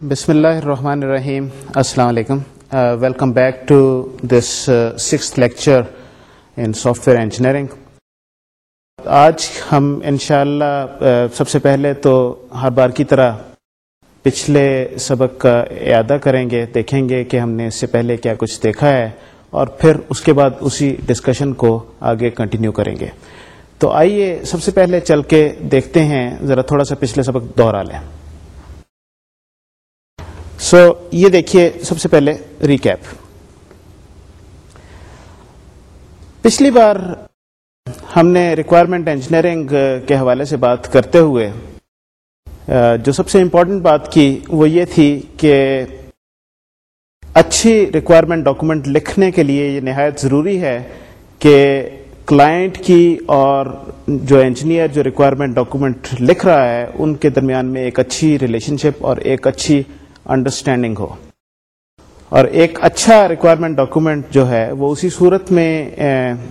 بسم اللہ الرحمن الرحیم۔ السلام علیکم۔ Welcome back to this six lecture in software engineering آج ہم انشاءاللہ سب سے پہلے تو ہر بار کی طرح پچھلے سبق کا اعادہ کریں گے، دیکھیں گے کہ ہم نے اس سے پہلے کیا کچھ دیکھا ہے اور پھر اس کے بعد اسی ڈسکشن کو آگے کنٹینیو کریں گے۔ تو آئیے سب سے پہلے چل کے دیکھتے ہیں، ذرا تھوڑا سا پچھلے سبق دوہرا لیں۔ سو so, یہ دیکھیے سب سے پہلے ریکیپ۔ پچھلی بار ہم نے ریکوائرمنٹ انجینئرنگ کے حوالے سے بات کرتے ہوئے جو سب سے امپورٹنٹ بات کی وہ یہ تھی کہ اچھی ریکوائرمنٹ ڈاکومنٹ لکھنے کے لیے یہ نہایت ضروری ہے کہ کلائنٹ کی اور جو انجینئر جو ریکوائرمنٹ ڈاکومنٹ لکھ رہا ہے ان کے درمیان میں ایک اچھی ریلیشن شپ اور ایک اچھی انڈرسٹینڈنگ ہو۔ اور ایک اچھا ریکوائرمنٹ ڈاکومنٹ جو ہے، وہ اسی صورت میں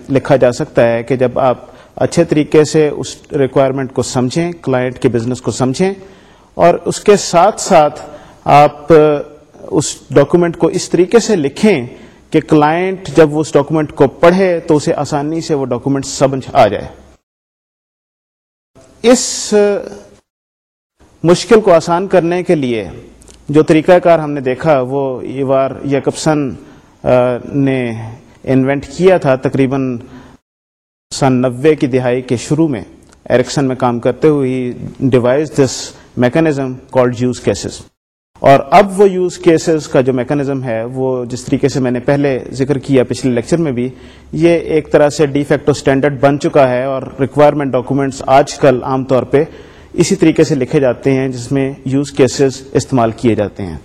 لکھا جا سکتا ہے کہ جب آپ اچھے طریقے سے اس ریکوائرمنٹ کو سمجھیں کلائنٹ کے بزنس کو سمجھیں، اور اس کے ساتھ ساتھ آپ اس ڈاکومنٹ کو اس طریقے سے لکھیں کہ کلائنٹ جب اس ڈاکومنٹ کو پڑھے تو اسے آسانی سے وہ ڈاکومنٹ سمجھ آ جائے۔ اس مشکل کو آسان کرنے کے لیے جو طریقہ کار ہم نے دیکھا، وہ ایوار یکپسن نے انوینٹ کیا تھا تقریباً سن نوے کی دہائی کے شروع میں۔ ایرکسن میں کام کرتے ہوئے devise this mechanism called use cases اور اب وہ یوز کیسز کا جو میکنزم ہے، وہ جس طریقے سے میں نے پہلے ذکر کیا پچھلے لیکچر میں بھی، یہ ایک طرح سے ڈیفیکٹو اسٹینڈرڈ بن چکا ہے اور ریکوائرمنٹ ڈاکومنٹس آج کل عام طور پہ اسی طریقے سے لکھے جاتے ہیں جس میں یوز کیسز استعمال کیے جاتے ہیں۔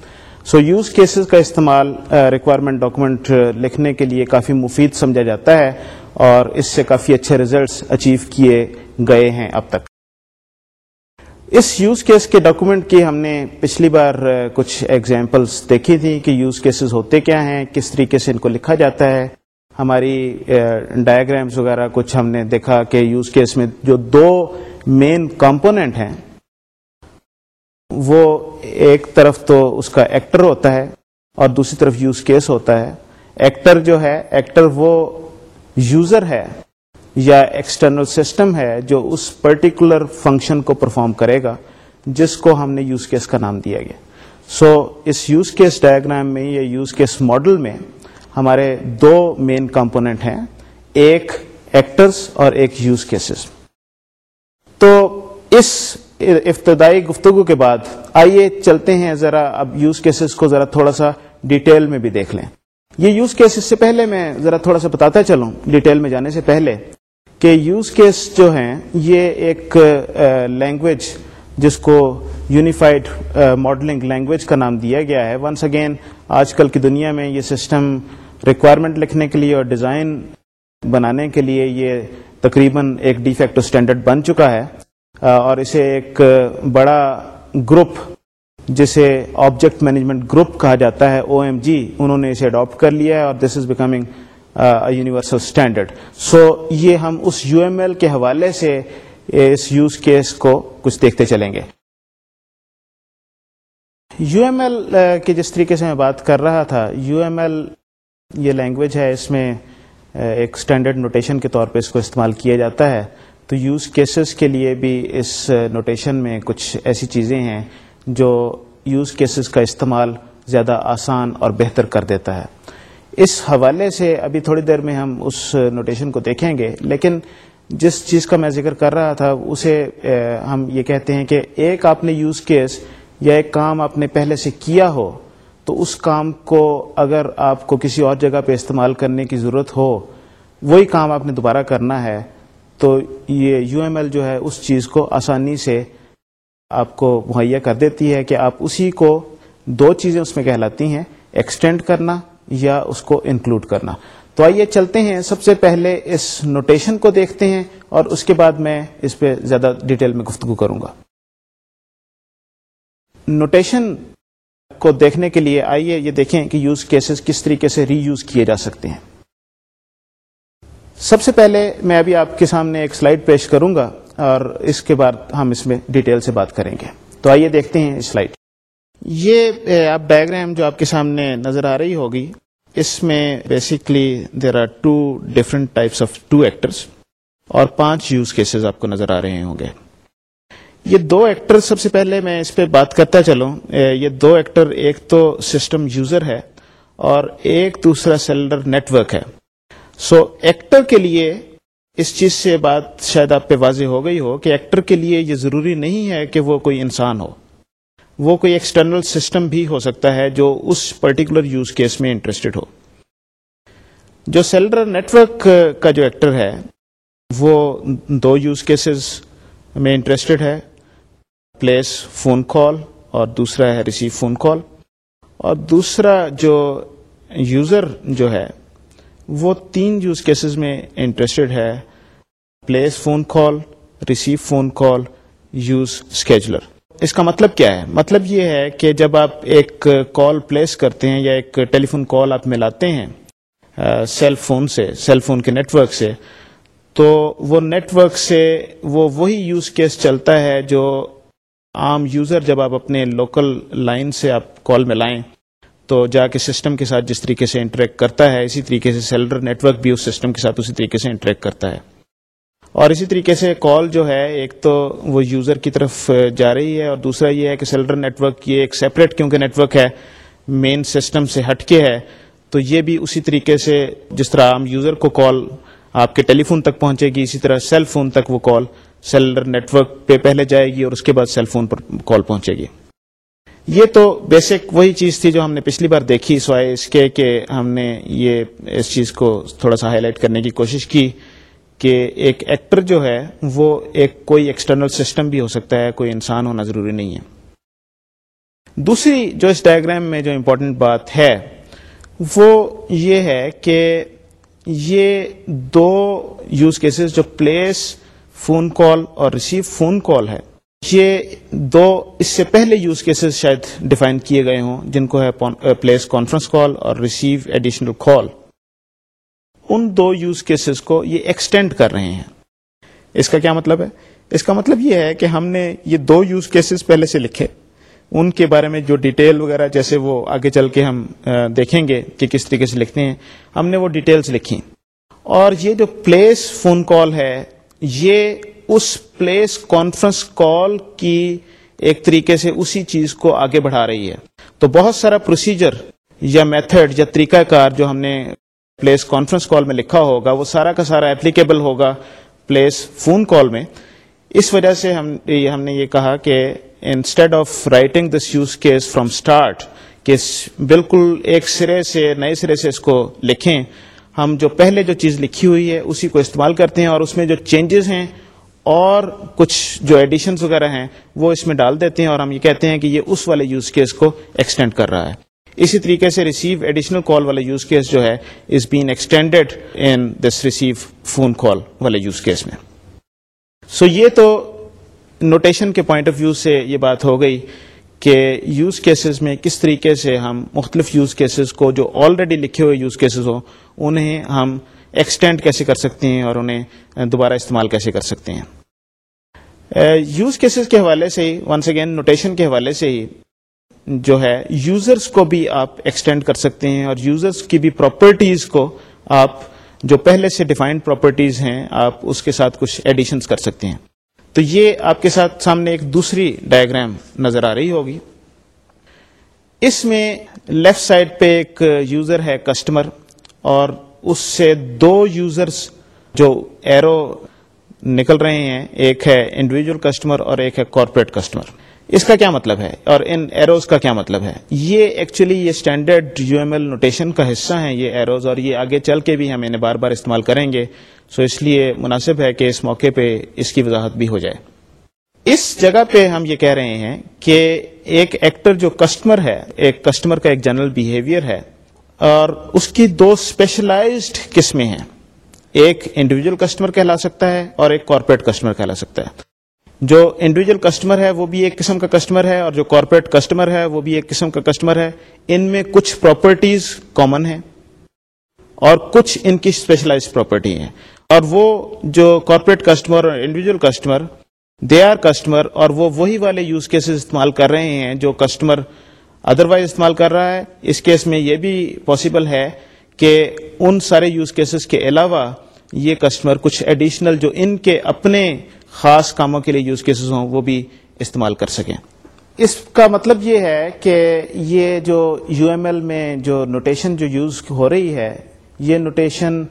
سو یوز کیسز کا استعمال ریکوائرمنٹ ڈاکومنٹ لکھنے کے لیے کافی مفید سمجھا جاتا ہے اور اس سے کافی اچھے ریزلٹس اچیو کیے گئے ہیں اب تک۔ اس یوز کیس کے ڈاکومنٹ کی ہم نے پچھلی بار کچھ ایگزامپلس دیکھی تھی کہ یوز کیسز ہوتے کیا ہیں، کس طریقے سے ان کو لکھا جاتا ہے۔ ہماری ڈائگرامس وغیرہ کچھ ہم نے دیکھا کہ یوز کیس میں جو دو مین کمپوننٹ ہیں وہ ایک طرف تو اس کا ایکٹر ہوتا ہے اور دوسری طرف یوز کیس ہوتا ہے۔ ایکٹر جو ہے ایکٹر وہ یوزر ہے یا ایکسٹرنل سسٹم ہے جو اس پرٹیکولر فنکشن کو پرفارم کرے گا جس کو ہم نے یوز کیس کا نام دیا گیا۔ سو so, اس یوز کیس ڈائگرام میں یا یوز کیس ماڈل میں ہمارے دو مین کمپوننٹ ہیں، ایک ایکٹرس اور ایک یوز کیسز تو اس ابتدائی گفتگو کے بعد آئیے چلتے ہیں ذرا اب یوز کیسز کو ذرا تھوڑا سا ڈیٹیل میں بھی دیکھ لیں۔ یہ یوز کیس سے پہلے میں ذرا تھوڑا سا بتاتا چلوں ڈیٹیل میں جانے سے پہلے کہ یوز کیس جو ہیں، یہ ایک لینگویج جس کو یونیفائڈ ماڈلنگ لینگویج کا نام دیا گیا ہے۔ ونس اگین آج کل کی دنیا میں یہ سسٹم ریکوائرمنٹ لکھنے کے لیے اور ڈیزائن بنانے کے لیے یہ تقریباً ایک ڈیفیکٹو اسٹینڈرڈ بن چکا ہے۔ اور اسے ایک بڑا گروپ جسے آبجیکٹ مینجمنٹ گروپ کہا جاتا ہے او ایم جی انہوں نے اسے اڈاپٹ کر لیا ہے اور this is becoming universal standard so یہ ہم اس یو ایم ایل کے حوالے سے اس یوز کیس کو کچھ دیکھتے چلیں گے۔ یو ایم ایل کی جس طریقے سے میں بات کر رہا تھا یو ایم ایل یہ لینگویج ہے، اس میں ایک اسٹینڈرڈ نوٹیشن کے طور پہ اس کو استعمال کیا جاتا ہے۔ تو یوز کیسز کے لیے بھی اس نوٹیشن میں کچھ ایسی چیزیں ہیں جو یوز کیسز کا استعمال زیادہ آسان اور بہتر کر دیتا ہے۔ اس حوالے سے ابھی تھوڑی دیر میں ہم اس نوٹیشن کو دیکھیں گے، لیکن جس چیز کا میں ذکر کر رہا تھا، اسے ہم یہ کہتے ہیں کہ ایک آپ نے یوز کیس یا ایک کام آپ نے پہلے سے کیا ہو تو اس کام کو اگر آپ کو کسی اور جگہ پہ استعمال کرنے کی ضرورت ہو، وہی کام آپ نے دوبارہ کرنا ہے، تو یہ یو ایم ایل جو ہے، اس چیز کو آسانی سے آپ کو مہیا کر دیتی ہے کہ آپ اسی کو دو چیزیں اس میں کہلاتی ہیں ایکسٹینڈ کرنا یا اس کو انکلوڈ کرنا۔ تو آئیے چلتے ہیں۔ سب سے پہلے اس نوٹیشن کو دیکھتے ہیں اور اس کے بعد میں اس پہ زیادہ ڈیٹیل میں گفتگو کروں گا۔ نوٹیشن کو دیکھنے کے لیے آئیے، یہ دیکھیں کہ یوز کیسز کس طریقے سے ری یوز کیے جا سکتے ہیں۔ سب سے پہلے میں ابھی آپ کے سامنے ایک سلائڈ پیش کروں گا اور اس کے بعد ہم اس میں ڈیٹیل سے بات کریں گے۔ تو آئیے دیکھتے ہیں سلائڈ یہ آپ ڈائگرام جو آپ کے سامنے نظر آ رہی ہوگی، اس میں basically there are two different types of two actors اور پانچ یوز کیسز آپ کو نظر آ رہے ہوں گے۔ یہ دو ایکٹر سب سے پہلے میں اس پہ بات کرتا چلوں۔ یہ دو ایکٹر ایک تو سسٹم یوزر ہے اور ایک دوسرا سیلر نیٹورک ہے۔ سو so, ایکٹر کے لیے اس چیز سے بات شاید آپ پہ واضح ہو گئی ہو کہ ایکٹر کے لیے یہ ضروری نہیں ہے کہ وہ کوئی انسان ہو۔ وہ کوئی ایکسٹرنل سسٹم بھی ہو سکتا ہے جو اس پرٹیکولر یوز کیس میں انٹرسٹڈ ہو۔ جو سیلر نیٹورک کا جو ایکٹر ہے وہ دو یوز کیسز میں انٹرسٹڈ ہے۔ پلیس فون کال اور دوسرا ہے ریسیو فون کال اور دوسرا جو یوزر جو ہے وہ تین یوز کیسز میں انٹرسٹڈ ہے place phone call receive phone call use scheduler اس کا مطلب کیا ہے؟ مطلب یہ ہے کہ جب آپ ایک کال پلیس کرتے ہیں یا ایک ٹیلی فون کال آپ ملاتے ہیں سیل فون سے سیل فون کے نیٹ ورک سے، تو وہ نیٹ ورک سے وہ وہی یوز کیس چلتا ہے جو عام یوزر جب آپ اپنے لوکل لائن سے آپ کال میں لائیں، تو جا کے سسٹم کے ساتھ جس طریقے سے انٹریکٹ کرتا ہے، اسی طریقے سے سیلر نیٹ ورک بھی اس سسٹم کے ساتھ اسی طریقے سے انٹریکٹ کرتا ہے۔ اور اسی طریقے سے کال جو ہے، ایک تو وہ یوزر کی طرف جا رہی ہے اور دوسرا یہ ہے کہ سیلر نیٹ ورک یہ ایک سیپریٹ کیونکہ نیٹ ورک ہے مین سسٹم سے ہٹ کے ہے۔ تو یہ بھی اسی طریقے سے جس طرح عام یوزر کو کال آپ کے ٹیلی فون تک پہنچے گی، اسی طرح سیل فون تک وہ کال سیلر نیٹ ورک پہ پہلے جائے گی اور اس کے بعد سیل فون پر کال پہنچے گی۔ یہ تو بیسک وہی چیز تھی جو ہم نے پچھلی بار دیکھی، سوائے اس کے کہ ہم نے یہ اس چیز کو تھوڑا سا ہائی لائٹ کرنے کی کوشش کی کہ ایک ایکٹر جو ہے، وہ ایک کوئی ایکسٹرنل سسٹم بھی ہو سکتا ہے، کوئی انسان ہونا ضروری نہیں ہے۔ دوسری جو اس ڈائگرام میں جو امپورٹنٹ بات ہے، وہ یہ ہے کہ یہ دو یوز کیسز جو پلیس فون کال اور ریسیو فون کال ہے۔ یہ دو اس سے پہلے یوز کیسز شاید ڈیفائن کیے گئے ہوں، جن کو ہے پلیس کانفرنس کال اور ریسیو ایڈیشنل کال ان دو یوز کیسز کو یہ ایکسٹینڈ کر رہے ہیں۔ اس کا کیا مطلب ہے؟ اس کا مطلب یہ ہے کہ ہم نے یہ دو یوز کیسز پہلے سے لکھے۔ ان کے بارے میں جو ڈیٹیل وغیرہ، جیسے وہ آگے چل کے ہم دیکھیں گے کہ کس طریقے سے لکھتے ہیں، ہم نے وہ ڈیٹیلز لکھی۔ اور یہ جو پلیس فون کال ہے یہ اس پلیس کانفرنس کال کی ایک طریقے سے اسی چیز کو آگے بڑھا رہی ہے۔ تو بہت سارا پروسیجر یا میتھڈ یا طریقہ کار جو ہم نے پلیس کانفرنس کال میں لکھا ہوگا، وہ سارا کا سارا اپلیکیبل ہوگا پلیس فون کال میں۔ اس وجہ سے ہم ہم نے یہ کہا کہ instead of writing this use case from start کہ بالکل ایک سرے سے نئے سرے سے اس کو لکھیں ہم جو پہلے جو چیز لکھی ہوئی ہے، اسی کو استعمال کرتے ہیں اور اس میں جو چینجز ہیں اور کچھ جو ایڈیشنز وغیرہ ہیں، وہ اس میں ڈال دیتے ہیں اور ہم یہ کہتے ہیں کہ یہ اس والے یوز کیس کو ایکسٹینڈ کر رہا ہے۔ اسی طریقے سے ریسیو ایڈیشنل کال والا یوز کیس جو ہے is been extended in this receive phone call والے یوز کیس میں۔ سو so یہ تو نوٹیشن کے پوائنٹ آف ویو سے یہ بات ہو گئی۔ کہ یوز کیسز میں کس طریقے سے ہم مختلف یوز کیسز کو جو آلریڈی لکھے ہوئے یوز کیسز ہوں، انہیں ہم ایکسٹینڈ کیسے کر سکتے ہیں اور انہیں دوبارہ استعمال کیسے کر سکتے ہیں؟ یوز کیسز کے حوالے سے ہی ونس اگین نوٹیشن کے حوالے سے ہی جو ہے یوزرس کو بھی آپ ایکسٹینڈ کر سکتے ہیں اور یوزرس کی بھی پراپرٹیز کو آپ جو پہلے سے ڈیفائنڈ پراپرٹیز ہیں، آپ اس کے ساتھ کچھ ایڈیشنز کر سکتے ہیں۔ تو یہ آپ کے ساتھ سامنے ایک دوسری ڈائگرام نظر آ رہی ہوگی۔ اس میں لیفٹ سائڈ پہ ایک یوزر ہے کسٹمر اور اس سے دو یوزرز جو ایرو نکل رہے ہیں، ایک ہے انڈیویجل کسٹمر اور ایک ہے کارپوریٹ کسٹمر اس کا کیا مطلب ہے؟ اور ان ایروز کا کیا مطلب ہے؟ یہ ایکچولی یہ standard U M L notation کا حصہ ہیں، یہ ایروز اور یہ آگے چل کے بھی ہم انہیں بار بار استعمال کریں گے۔ سو اس لیے مناسب ہے کہ اس موقع پہ اس کی وضاحت بھی ہو جائے۔ اس جگہ پہ ہم یہ کہہ رہے ہیں کہ ایک ایکٹر جو کسٹمر ہے، ایک کسٹمر کا ایک جنرل بیہیویئر ہے، اور اس کی دو اسپیشلائزڈ قسمیں ہیں۔ ایک انڈیویجل کسٹمر کہلا سکتا ہے اور ایک کارپوریٹ کسٹمر کہلا سکتا ہے۔ جو انڈیویجل کسٹمر ہے، وہ بھی ایک قسم کا کسٹمر ہے، اور جو کارپوریٹ کسٹمر ہے، وہ بھی ایک قسم کا کسٹمر ہے۔ ان میں کچھ پراپرٹیز کامن ہیں اور کچھ ان کی اسپیشلائز پراپرٹی ہیں۔ اور وہ جو کارپوریٹ کسٹمر اور individual customer they are customer اور وہ وہی والے یوز کیسز استعمال کر رہے ہیں جو کسٹمر ادروائز استعمال کر رہا ہے، اس کیس میں یہ بھی پاسبل ہے کہ ان سارے یوز کیسز کے علاوہ یہ کسٹمر کچھ ایڈیشنل جو ان کے اپنے خاص کاموں کے لیے یوز کیسز ہوں، وہ بھی استعمال کر سکیں۔ اس کا مطلب یہ ہے کہ یہ جو یو ایم ایل میں جو نوٹیشن جو یوز ہو رہی ہے، یہ نوٹیشن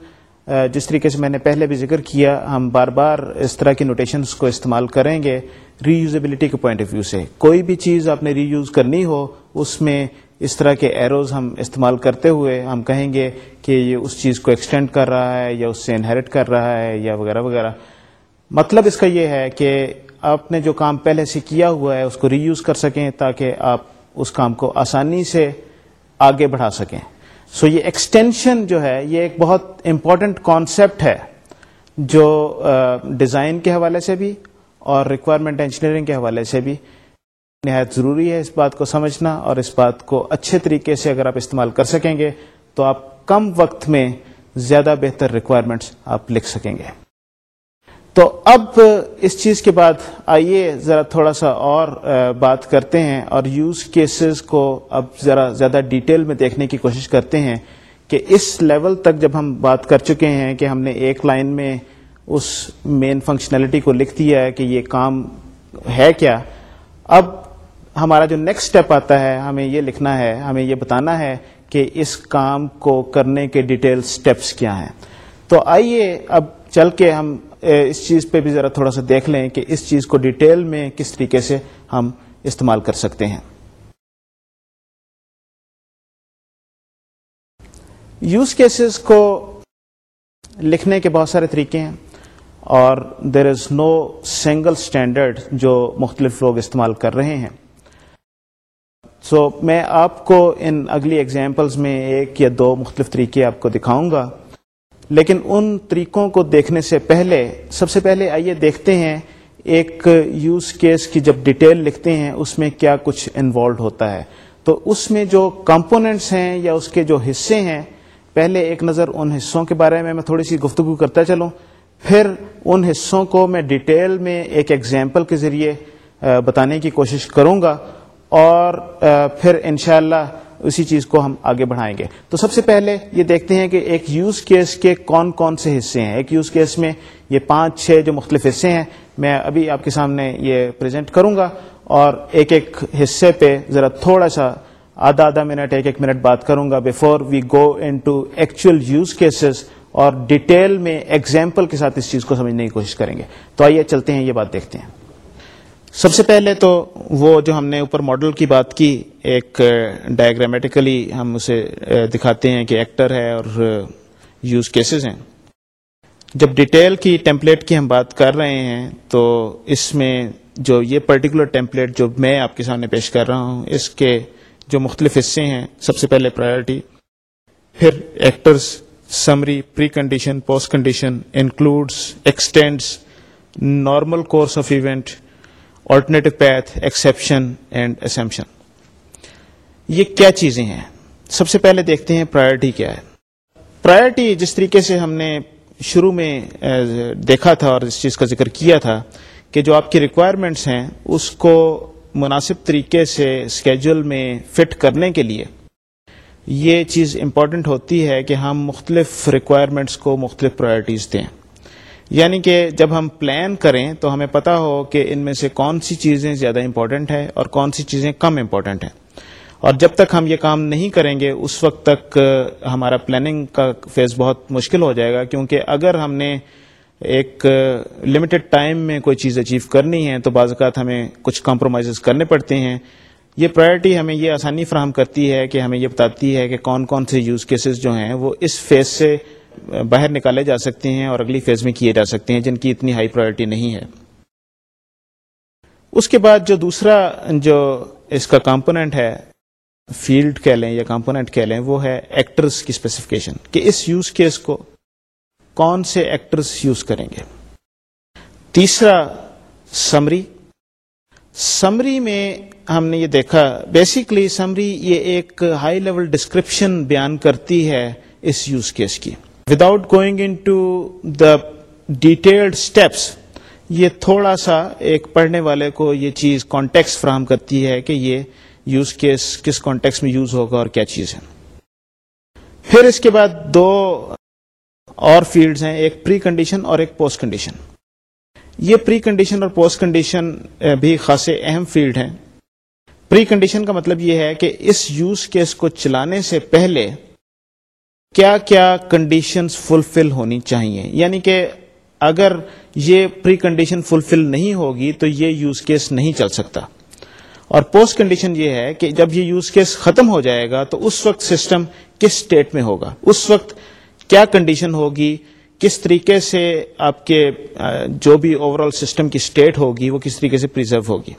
جس طریقے سے میں نے پہلے بھی ذکر کیا، ہم بار بار اس طرح کی نوٹیشنز کو استعمال کریں گے ری یوزیبلٹی کے پوائنٹ آف ویو سے۔ کوئی بھی چیز آپ نے ری یوز کرنی ہو، اس میں اس طرح کے ایروز ہم استعمال کرتے ہوئے ہم کہیں گے کہ یہ اس چیز کو ایکسٹینڈ کر رہا ہے یا اس سے انہیریٹ کر رہا ہے یا وغیرہ وغیرہ۔ مطلب اس کا یہ ہے کہ آپ نے جو کام پہلے سے کیا ہوا ہے، اس کو ری یوز کر سکیں تاکہ آپ اس کام کو آسانی سے آگے بڑھا سکیں۔ سو so یہ ایکسٹینشن جو ہے، یہ ایک بہت امپورٹنٹ کانسیپٹ ہے جو ڈیزائن کے حوالے سے بھی اور ریکوائرمنٹ انجینئرنگ کے حوالے سے بھی نہایت ضروری ہے اس بات کو سمجھنا اور اس بات کو اچھے طریقے سے اگر آپ استعمال کر سکیں گے تو آپ کم وقت میں زیادہ بہتر ریکوائرمنٹس آپ لکھ سکیں گے۔ تو اب اس چیز کے بعد آئیے، ذرا تھوڑا سا اور بات کرتے ہیں اور یوز کیسز کو اب ذرا زیادہ ڈیٹیل میں دیکھنے کی کوشش کرتے ہیں کہ اس لیول تک جب ہم بات کر چکے ہیں کہ ہم نے ایک لائن میں اس مین فنکشنلٹی کو لکھ دیا ہے کہ یہ کام ہے کیا، اب ہمارا جو نیکسٹ اسٹیپ آتا ہے، ہمیں یہ لکھنا ہے، ہمیں یہ بتانا ہے کہ اس کام کو کرنے کے ڈیٹیل اسٹیپس کیا ہیں۔ تو آئیے اب چل کے ہم اس چیز پہ بھی ذرا تھوڑا سا دیکھ لیں کہ اس چیز کو ڈیٹیل میں کس طریقے سے ہم استعمال کر سکتے ہیں۔ یوز کیسز کو لکھنے کے بہت سارے طریقے ہیں اور دیر از نو سنگل اسٹینڈرڈ جو مختلف لوگ استعمال کر رہے ہیں۔ سو so, میں آپ کو ان اگلی ایگزامپلس میں ایک یا دو مختلف طریقے آپ کو دکھاؤں گا۔ لیکن ان طریقوں کو دیکھنے سے پہلے، سب سے پہلے آئیے دیکھتے ہیں ایک یوز کیس کی جب ڈیٹیل لکھتے ہیں، اس میں کیا کچھ انوالوڈ ہوتا ہے۔ تو اس میں جو کمپوننٹس ہیں یا اس کے جو حصے ہیں، پہلے ایک نظر ان حصوں کے بارے میں میں تھوڑی سی گفتگو کرتا چلوں۔ پھر ان حصوں کو میں ڈیٹیل میں ایک ایگزامپل کے ذریعے بتانے کی کوشش کروں گا۔ اور پھر انشاءاللہ اللہ اسی چیز کو ہم آگے بڑھائیں گے۔ تو سب سے پہلے یہ دیکھتے ہیں کہ ایک یوز کیس کے کون کون سے حصے ہیں۔ ایک یوز کیس میں یہ پانچ چھ جو مختلف حصے ہیں، میں ابھی آپ کے سامنے یہ پریزنٹ کروں گا۔ اور ایک ایک حصے پہ ذرا تھوڑا سا آدھا آدھا منٹ، ایک ایک منٹ بات کروں گا before we go into actual use cases اور ڈیٹیل میں ایگزامپل کے ساتھ اس چیز کو سمجھنے کی کوشش کریں گے۔ تو آئیے چلتے ہیں، یہ بات دیکھتے ہیں۔ سب سے پہلے تو وہ جو ہم نے اوپر ماڈل کی بات کی ایک ڈائگرامیٹیکلی ہم اسے دکھاتے ہیں کہ ایکٹر ہے اور یوز کیسز ہیں۔ جب ڈیٹیل کی ٹیمپلیٹ کی ہم بات کر رہے ہیں تو اس میں جو یہ پرٹیکولر ٹیمپلیٹ جو میں آپ کے سامنے پیش کر رہا ہوں، اس کے جو مختلف حصے ہیں، سب سے پہلے پرائرٹی پھر actors summary pre condition post condition includes extends normal course of event alternative path exception and assumption یہ کیا چیزیں ہیں؟ سب سے پہلے دیکھتے ہیں پرائرٹی کیا ہے۔ پرائرٹی جس طریقے سے ہم نے شروع میں دیکھا تھا اور اس چیز کا ذکر کیا تھا کہ جو آپ کی ریکوائرمنٹس ہیں، اس کو مناسب طریقے سے اسکیجول میں فٹ کرنے کے لیے یہ چیز امپورٹنٹ ہوتی ہے کہ ہم مختلف ریکوائرمنٹس کو مختلف پرائرٹیز دیں۔ یعنی کہ جب ہم پلان کریں تو ہمیں پتا ہو کہ ان میں سے کون سی چیزیں زیادہ امپورٹنٹ ہیں اور کون سی چیزیں کم امپورٹنٹ ہیں۔ اور جب تک ہم یہ کام نہیں کریں گے، اس وقت تک ہمارا پلاننگ کا فیز بہت مشکل ہو جائے گا، کیونکہ اگر ہم نے ایک لمیٹڈ ٹائم میں کوئی چیز اچیو کرنی ہے، تو بعض اوقات ہمیں کچھ کمپرومائز کرنے پڑتے ہیں۔ یہ پرائرٹی ہمیں یہ آسانی فراہم کرتی ہے کہ ہمیں یہ بتاتی ہے کہ کون کون سے یوز کیسز جو ہیں، وہ اس فیز سے باہر نکالے جا سکتے ہیں اور اگلی فیز میں کیے جا سکتے ہیں، جن کی اتنی ہائی پرائرٹی نہیں ہے۔ اس کے بعد جو دوسرا جو اس کا کمپوننٹ ہے فیلڈ کہہ لیں یا کمپوننٹ کہہ لیں، وہ ہے ایکٹرز کی اسپیسیفکیشن کہ اس یوز کیس کو کون سے ایکٹرز یوز کریں گے۔ تیسرا سمری سمری میں ہم نے یہ دیکھا بیسکلی سمری یہ ایک ہائی لیول ڈسکرپشن بیان کرتی ہے اس یوز کیس کی۔ Without going into the detailed steps یہ تھوڑا سا ایک پڑھنے والے کو یہ چیز کانٹیکس فراہم کرتی ہے کہ یہ یوز کیس کس کانٹیکس میں یوز ہوگا اور کیا چیز ہے پھر اس کے بعد دو اور فیلڈز ہیں، ایک پری کنڈیشن اور ایک پوسٹ کنڈیشن یہ پری کنڈیشن اور پوسٹ کنڈیشن بھی خاصے اہم فیلڈ ہیں۔ پری کنڈیشن کا مطلب یہ ہے کہ اس یوز کیس کو چلانے سے پہلے کیا کیا کنڈیشنز فلفل ہونی چاہیے۔ یعنی کہ اگر یہ پری کنڈیشن فلفل نہیں ہوگی تو یہ یوز کیس نہیں چل سکتا۔ اور پوسٹ کنڈیشن یہ ہے کہ جب یہ یوز کیس ختم ہو جائے گا تو اس وقت سسٹم کس اسٹیٹ میں ہوگا؟ اس وقت کیا کنڈیشن ہوگی؟ کس طریقے سے آپ کے جو بھی اوور آل سسٹم کی اسٹیٹ ہوگی، وہ کس طریقے سے پرزرو ہوگی؟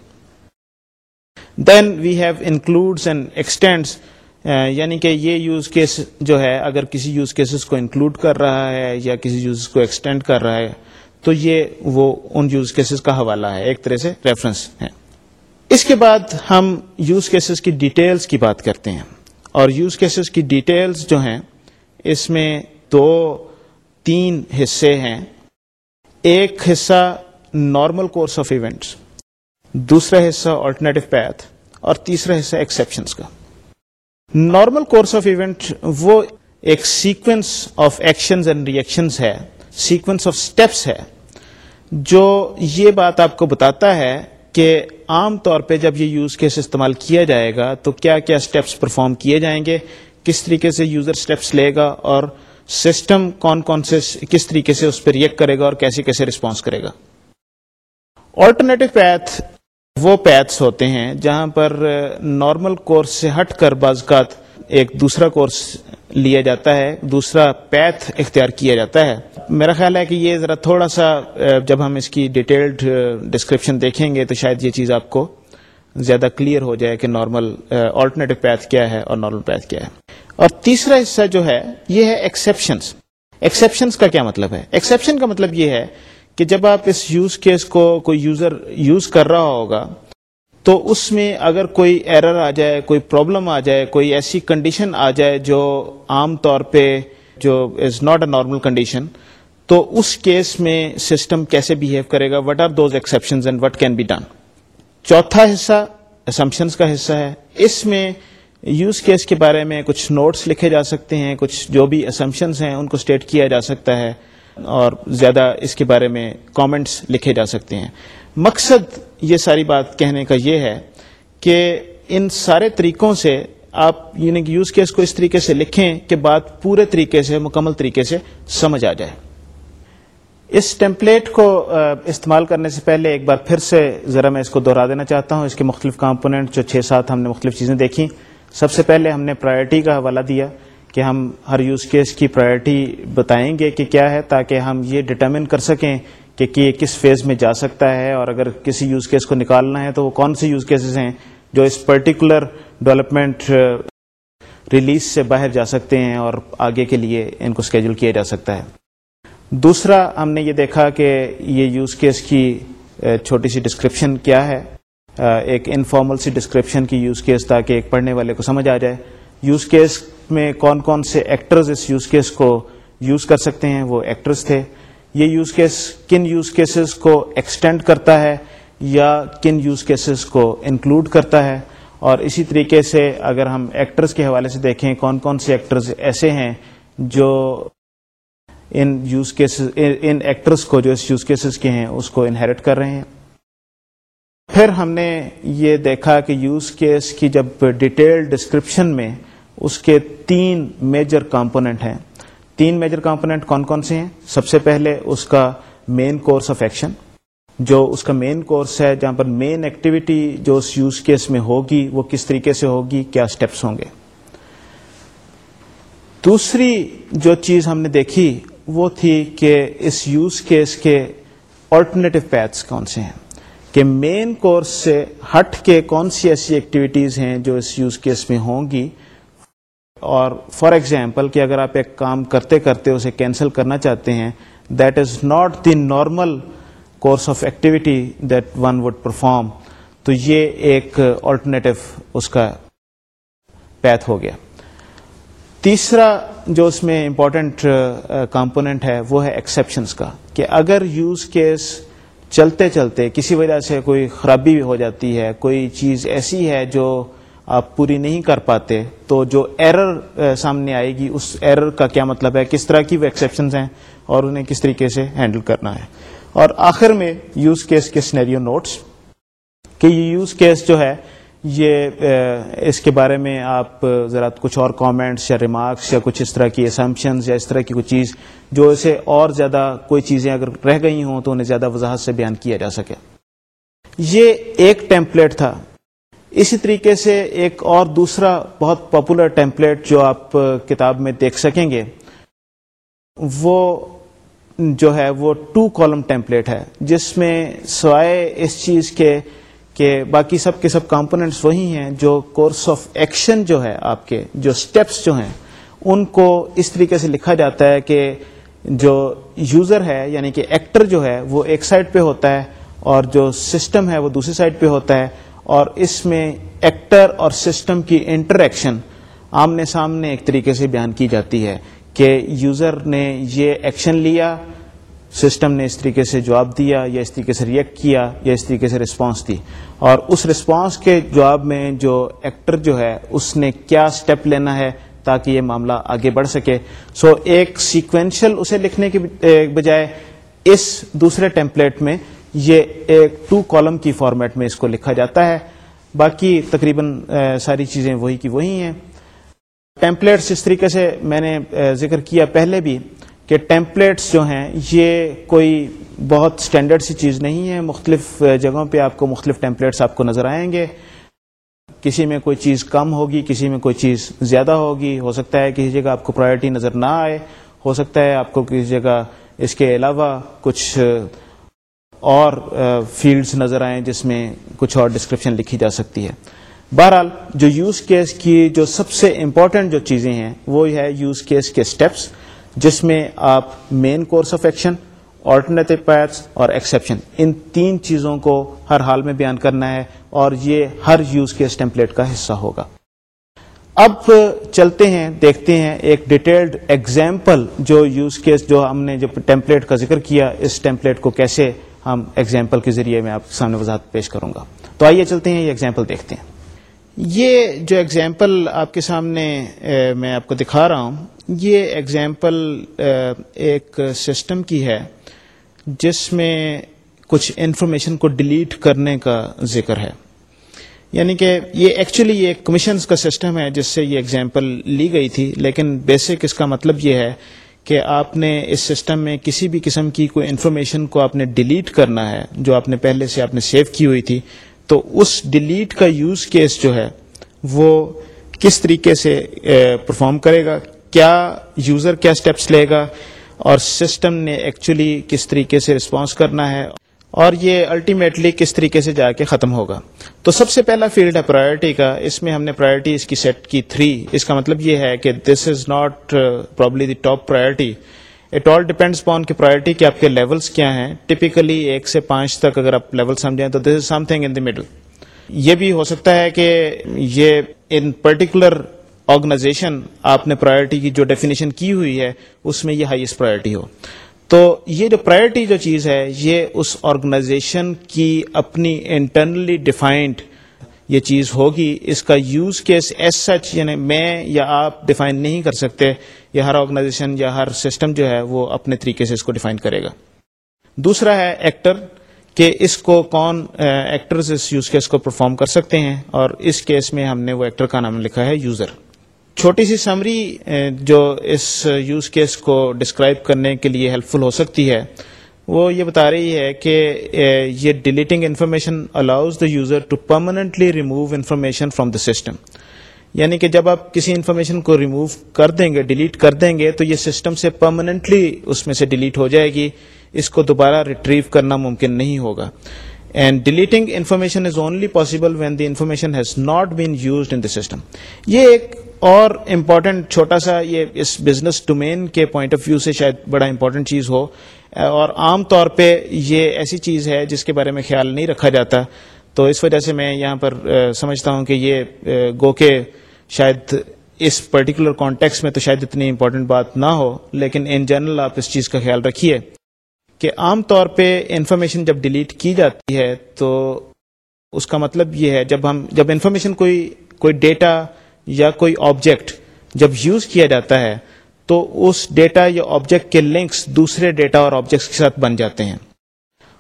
Then we have includes and extends یعنی کہ یہ یوز کیس جو ہے، اگر کسی یوز کیسز کو انکلوڈ کر رہا ہے یا کسی یوز کو ایکسٹینڈ کر رہا ہے، تو یہ وہ ان یوز کیسز کا حوالہ ہے، ایک طرح سے ریفرنس ہے۔ اس کے بعد ہم یوز کیسز کی ڈیٹیلز کی بات کرتے ہیں اور یوز کیسز کی ڈیٹیلز جو ہیں، اس میں دو، تین حصے ہیں۔ ایک حصہ نارمل کورس آف ایونٹس دوسرا حصہ آلٹرنیٹو پیتھ اور تیسرا حصہ ایکسپشنس کا۔ نارمل کورس آف ایونٹ وہ ایک sequence of actions and reactions ہے سیکوینس آف اسٹیپس ہے، جو یہ بات آپ کو بتاتا ہے کہ عام طور پہ جب یہ یوز کیس استعمال کیا جائے گا، تو کیا کیا اسٹیپس پرفارم کیے جائیں گے؟ کس طریقے سے یوزر اسٹیپس لے گا؟ اور سسٹم کون کون سے کس طریقے سے اس پہ ریئیکٹ کرے گا اور کیسے کیسے رسپانس کرے گا؟ آلٹرنیٹو پیتھ وہ پیتھس ہوتے ہیں جہاں پر uh, نارمل کورس سے ہٹ کر بعض ایک دوسرا کورس لیا جاتا ہے، دوسرا پیتھ اختیار کیا جاتا ہے۔ میرا خیال ہے کہ یہ ذرا تھوڑا سا جب ہم اس کی ڈیٹیلڈ ڈسکرپشن دیکھیں گے تو شاید یہ چیز آپ کو زیادہ کلیئر ہو جائے کہ نارمل آلٹرنیٹو پیتھ کیا ہے اور نارمل پیتھ کیا ہے۔ اور تیسرا حصہ جو ہے، یہ ہے ایکسپشنس ایکسپشنس کا کیا مطلب ہے؟ ایکسپشن کا مطلب یہ ہے کہ جب آپ اس یوز کیس کو، کوئی یوزر یوز کر رہا ہوگا تو اس میں اگر کوئی ایرر آ جائے، کوئی پرابلم آ جائے، کوئی ایسی کنڈیشن آ جائے جو عام طور پہ جو is not a normal condition تو اس کیس میں سسٹم کیسے بہیو کرے گا؟ What are those exception and what can be done چوتھا حصہ اسمپشنس کا حصہ ہے۔ اس میں یوز کیس کے بارے میں کچھ نوٹس لکھے جا سکتے ہیں، کچھ جو بھی اسمپشنس ہیں ان کو اسٹیٹ کیا جا سکتا ہے اور زیادہ اس کے بارے میں کامنٹس لکھے جا سکتے ہیں۔ مقصد یہ ساری بات کہنے کا یہ ہے کہ ان سارے طریقوں سے آپ یعنی کہ یوز کیس کو اس طریقے سے لکھیں کہ بات پورے طریقے سے، مکمل طریقے سے سمجھ آ جائے۔ اس ٹیمپلیٹ کو استعمال کرنے سے پہلے ایک بار پھر سے ذرا میں اس کو دوہرا دینا چاہتا ہوں۔ اس کے مختلف کمپوننٹ جو چھ سات ہم نے مختلف چیزیں دیکھی سب سے پہلے ہم نے پرائرٹی کا حوالہ دیا کہ ہم ہر یوز کیس کی پرائرٹی بتائیں گے کہ کیا ہے تاکہ ہم یہ ڈٹرمن کر سکیں کہ یہ کس فیز میں جا سکتا ہے اور اگر کسی یوز کیس کو نکالنا ہے تو وہ کون سے یوز کیسز ہیں جو اس پرٹیکولر ڈیولپمنٹ ریلیز سے باہر جا سکتے ہیں اور آگے کے لیے ان کو اسکیجول کیا جا سکتا ہے۔ دوسرا، ہم نے یہ دیکھا کہ یہ یوز کیس کی uh, چھوٹی سی ڈسکرپشن کیا ہے۔ uh, ایک انفارمل سی ڈسکرپشن کی یوز کیس تاکہ ایک پڑھنے والے کو سمجھ آ جائے۔ یوز کیس میں کون کون سے ایکٹرز اس یوز کیس کو یوز کر سکتے ہیں؟ وہ ایکٹرز تھے۔ یہ یوز کیس کن یوز کیسز کو ایکسٹینڈ کرتا ہے یا کن یوز کیسز کو انکلوڈ کرتا ہے؟ اور اسی طریقے سے اگر ہم ایکٹرز کے حوالے سے دیکھیں، کون کون سے ایکٹرز ایسے ہیں جو ان یوز کیسز ان ایکٹرز کو جو اس یوز کیسز کے ہیں، اس کو انہیریٹ کر رہے ہیں؟ پھر ہم نے یہ دیکھا کہ یوز کیس کی جب ڈیٹیل ڈسکرپشن میں اس کے تین میجر کمپوننٹ ہیں۔ تین میجر کمپوننٹ کون کون سے ہیں؟ سب سے پہلے اس کا مین کورس آف ایکشن جو اس کا مین کورس ہے، جہاں پر مین ایکٹیویٹی جو اس یوز کیس میں ہوگی، وہ کس طریقے سے ہوگی؟ کیا اسٹیپس ہوں گے؟ دوسری جو چیز ہم نے دیکھی، وہ تھی کہ اس یوز کیس کے آلٹرنیٹو پیتھس کون سے ہیں؟ کہ مین کورس سے ہٹ کے کون سی ایسی ایکٹیویٹیز ہیں جو اس یوز کیس میں ہوں گی؟ اور فار ایگزامپل کہ اگر آپ ایک کام کرتے کرتے اسے کینسل کرنا چاہتے ہیں that is not the normal course of activity that one would perform تو یہ ایک آلٹرنیٹو اس کا پیتھ ہو گیا. تیسرا جو اس میں امپورٹنٹ کمپوننٹ uh, ہے، وہ ہے ایکسیپشنس کا. کہ اگر یوز کیس چلتے چلتے کسی وجہ سے کوئی خرابی بھی ہو جاتی ہے، کوئی چیز ایسی ہے جو آپ پوری نہیں کر پاتے، تو جو ایرر سامنے آئے گی، اس ایرر کا کیا مطلب ہے؟ کس طرح کی وہ ایکسیپشنز ہیں اور انہیں کس طریقے سے ہینڈل کرنا ہے؟ اور آخر میں یوز کیس کے سنیریو نوٹس کہ یہ یوز کیس جو ہے، یہ اس کے بارے میں آپ ذرا کچھ اور کامنٹس یا ریمارکس یا کچھ اس طرح کی اسمپشنز یا اس طرح کی کوئی چیز جو اسے اور زیادہ کوئی چیزیں اگر رہ گئی ہوں تو انہیں زیادہ وضاحت سے بیان کیا جا سکے۔ یہ ایک ٹیمپلیٹ تھا۔ اسی طریقے سے ایک اور دوسرا بہت پاپولر ٹیمپلیٹ جو آپ کتاب میں دیکھ سکیں گے، وہ جو ہے، وہ ٹو کالم ٹیمپلیٹ ہے، جس میں سوائے اس چیز کے، کہ باقی سب کے سب کمپوننٹس وہی ہیں، جو کورس آف ایکشن جو ہے آپ کے، جو سٹیپس جو ہیں، ان کو اس طریقے سے لکھا جاتا ہے کہ جو یوزر ہے یعنی کہ ایکٹر جو ہے، وہ ایک سائڈ پہ ہوتا ہے اور جو سسٹم ہے، وہ دوسری سائڈ پہ ہوتا ہے۔ اور اس میں ایکٹر اور سسٹم کی انٹریکشن آمنے سامنے ایک طریقے سے بیان کی جاتی ہے کہ یوزر نے یہ ایکشن لیا سسٹم نے اس طریقے سے جواب دیا یا اس طریقے سے ریئیکٹ کیا یا اس طریقے سے رسپانس دی۔ اور اس رسپانس کے جواب میں جو ایکٹر جو ہے اس نے کیا سٹیپ لینا ہے تاکہ یہ معاملہ آگے بڑھ سکے۔ سو so, ایک سیکوینشل اسے لکھنے کے بجائے اس دوسرے ٹیمپلیٹ میں یہ ایک ٹو کالم کی فارمیٹ میں اس کو لکھا جاتا ہے۔ باقی تقریباً ساری چیزیں وہی کی وہی ہیں۔ ٹیمپلیٹس اس طریقے سے میں نے ذکر کیا پہلے بھی کہ ٹیمپلیٹس جو ہیں، یہ کوئی بہت اسٹینڈرڈ سی چیز نہیں ہے۔ مختلف جگہوں پہ آپ کو مختلف ٹیمپلیٹس آپ کو نظر آئیں گے۔ کسی میں کوئی چیز کم ہوگی، کسی میں کوئی چیز زیادہ ہوگی۔ ہو سکتا ہے کسی جگہ آپ کو پرائرٹی نظر نہ آئے۔ ہو سکتا ہے آپ کو کسی جگہ اس کے علاوہ کچھ اور فیلڈز نظر آئیں جس میں کچھ اور ڈسکرپشن لکھی جا سکتی ہے۔ بہرحال، جو یوز کیس کی جو سب سے امپورٹنٹ جو چیزیں ہیں، وہ ہے یوز کیس کے اسٹیپس جس میں آپ main course of action alternative paths اور ایکسیپشن ان تین چیزوں کو ہر حال میں بیان کرنا ہے اور یہ ہر یوز کیس ٹیمپلیٹ کا حصہ ہوگا۔ اب چلتے ہیں، دیکھتے ہیں ایک ڈیٹیلڈ ایگزامپل جو یوز کیس جو ہم نے جو ٹیمپلیٹ کا ذکر کیا، اس ٹیمپلیٹ کو کیسے ہم ایگزامپل کے ذریعے میں آپ کے سامنے وضاحت پیش کروں گا۔ تو آئیے چلتے ہیں، یہ ایگزامپل دیکھتے ہیں۔ یہ جو ایگزامپل آپ کے سامنے میں آپ کو دکھا رہا ہوں، یہ ایگزامپل ایک سسٹم کی ہے، جس میں کچھ انفارمیشن کو ڈیلیٹ کرنے کا ذکر ہے۔ یعنی کہ یہ ایکچولی یہ کمیشنز کا سسٹم ہے، جس سے یہ ایگزامپل لی گئی تھی، لیکن بیسک اس کا مطلب یہ ہے کہ آپ نے اس سسٹم میں کسی بھی قسم کی کوئی انفارمیشن کو آپ نے ڈیلیٹ کرنا ہے، جو آپ نے پہلے سے آپ نے سیو کی ہوئی تھی، تو اس ڈیلیٹ کا یوز کیس جو ہے، وہ کس طریقے سے پرفارم کرے گا؟ کیا یوزر کیا سٹیپس لے گا؟ اور سسٹم نے ایکچولی کس طریقے سے رسپانس کرنا ہے؟ اور یہ الٹیمیٹلی کس طریقے سے جا کے ختم ہوگا؟ تو سب سے پہلا فیلڈ ہے پرائرٹی کا۔ اس میں ہم نے پرائرٹی اس کی سیٹ کی تھری اس کا مطلب یہ ہے کہ this is not probably the top priority it all depends upon کی پرائرٹی کے آپ کے لیولس کیا ہیں۔ ٹپیکلی ایک سے پانچ تک اگر آپ لیول سمجھیں تو this is some thing in the middle یہ بھی ہو سکتا ہے کہ یہ ان پرٹیکولر آرگنائزیشن آپ نے پرائرٹی کی جو ڈیفینیشن کی ہوئی ہے، اس میں یہ ہائیسٹ پرائرٹی ہو۔ تو یہ جو پرائرٹی جو چیز ہے، یہ اس آرگنائزیشن کی اپنی انٹرنلی ڈیفائنڈ یہ چیز ہوگی۔ اس کا یوز کیس ایس سچ یعنی میں یا آپ ڈیفائن نہیں کر سکتے۔ یا ہر آرگنائزیشن یا ہر سسٹم جو ہے، وہ اپنے طریقے سے اس کو ڈیفائن کرے گا۔ دوسرا ہے ایکٹر کہ اس کو کون ایکٹرز اس یوز کیس کو پرفارم کر سکتے ہیں۔ اور اس کیس میں ہم نے وہ ایکٹر کا نام لکھا ہے یوزر چھوٹی سی سمری جو اس یوز کیس کو ڈسکرائب کرنے کے لیے ہیلپ فل ہو سکتی ہے، وہ یہ بتا رہی ہے کہ یہ deleting information allows the user to permanently remove information from the system یعنی کہ جب آپ کسی انفارمیشن کو ریموو کر دیں گے ڈیلیٹ کر دیں گے، تو یہ سسٹم سے پرماننٹلی اس میں سے ڈیلیٹ ہو جائے گی، اس کو دوبارہ ریٹریو کرنا ممکن نہیں ہوگا۔ And deleting information is only possible when the information has not been used in the system یہ ایک اور امپورٹنٹ چھوٹا سا یہ اس بزنس ڈومین کے پوائنٹ آف ویو سے شاید بڑا امپورٹنٹ چیز ہو۔ اور عام طور پہ یہ ایسی چیز ہے جس کے بارے میں خیال نہیں رکھا جاتا۔ تو اس وجہ سے میں یہاں پر سمجھتا ہوں کہ یہ گو کہ شاید اس پرٹیکولر کانٹیکس میں تو شاید اتنی امپورٹنٹ بات نہ ہو، لیکن ان جنرل آپ اس چیز کا خیال رکھیے کہ عام طور پہ انفارمیشن جب ڈیلیٹ کی جاتی ہے تو اس کا مطلب یہ ہے، جب ہم، جب انفارمیشن کوئی کوئی ڈیٹا یا کوئی آبجیکٹ جب یوز کیا جاتا ہے، تو اس ڈیٹا یا آبجیکٹ کے لنکس دوسرے ڈیٹا اور آبجیکٹس کے ساتھ بن جاتے ہیں۔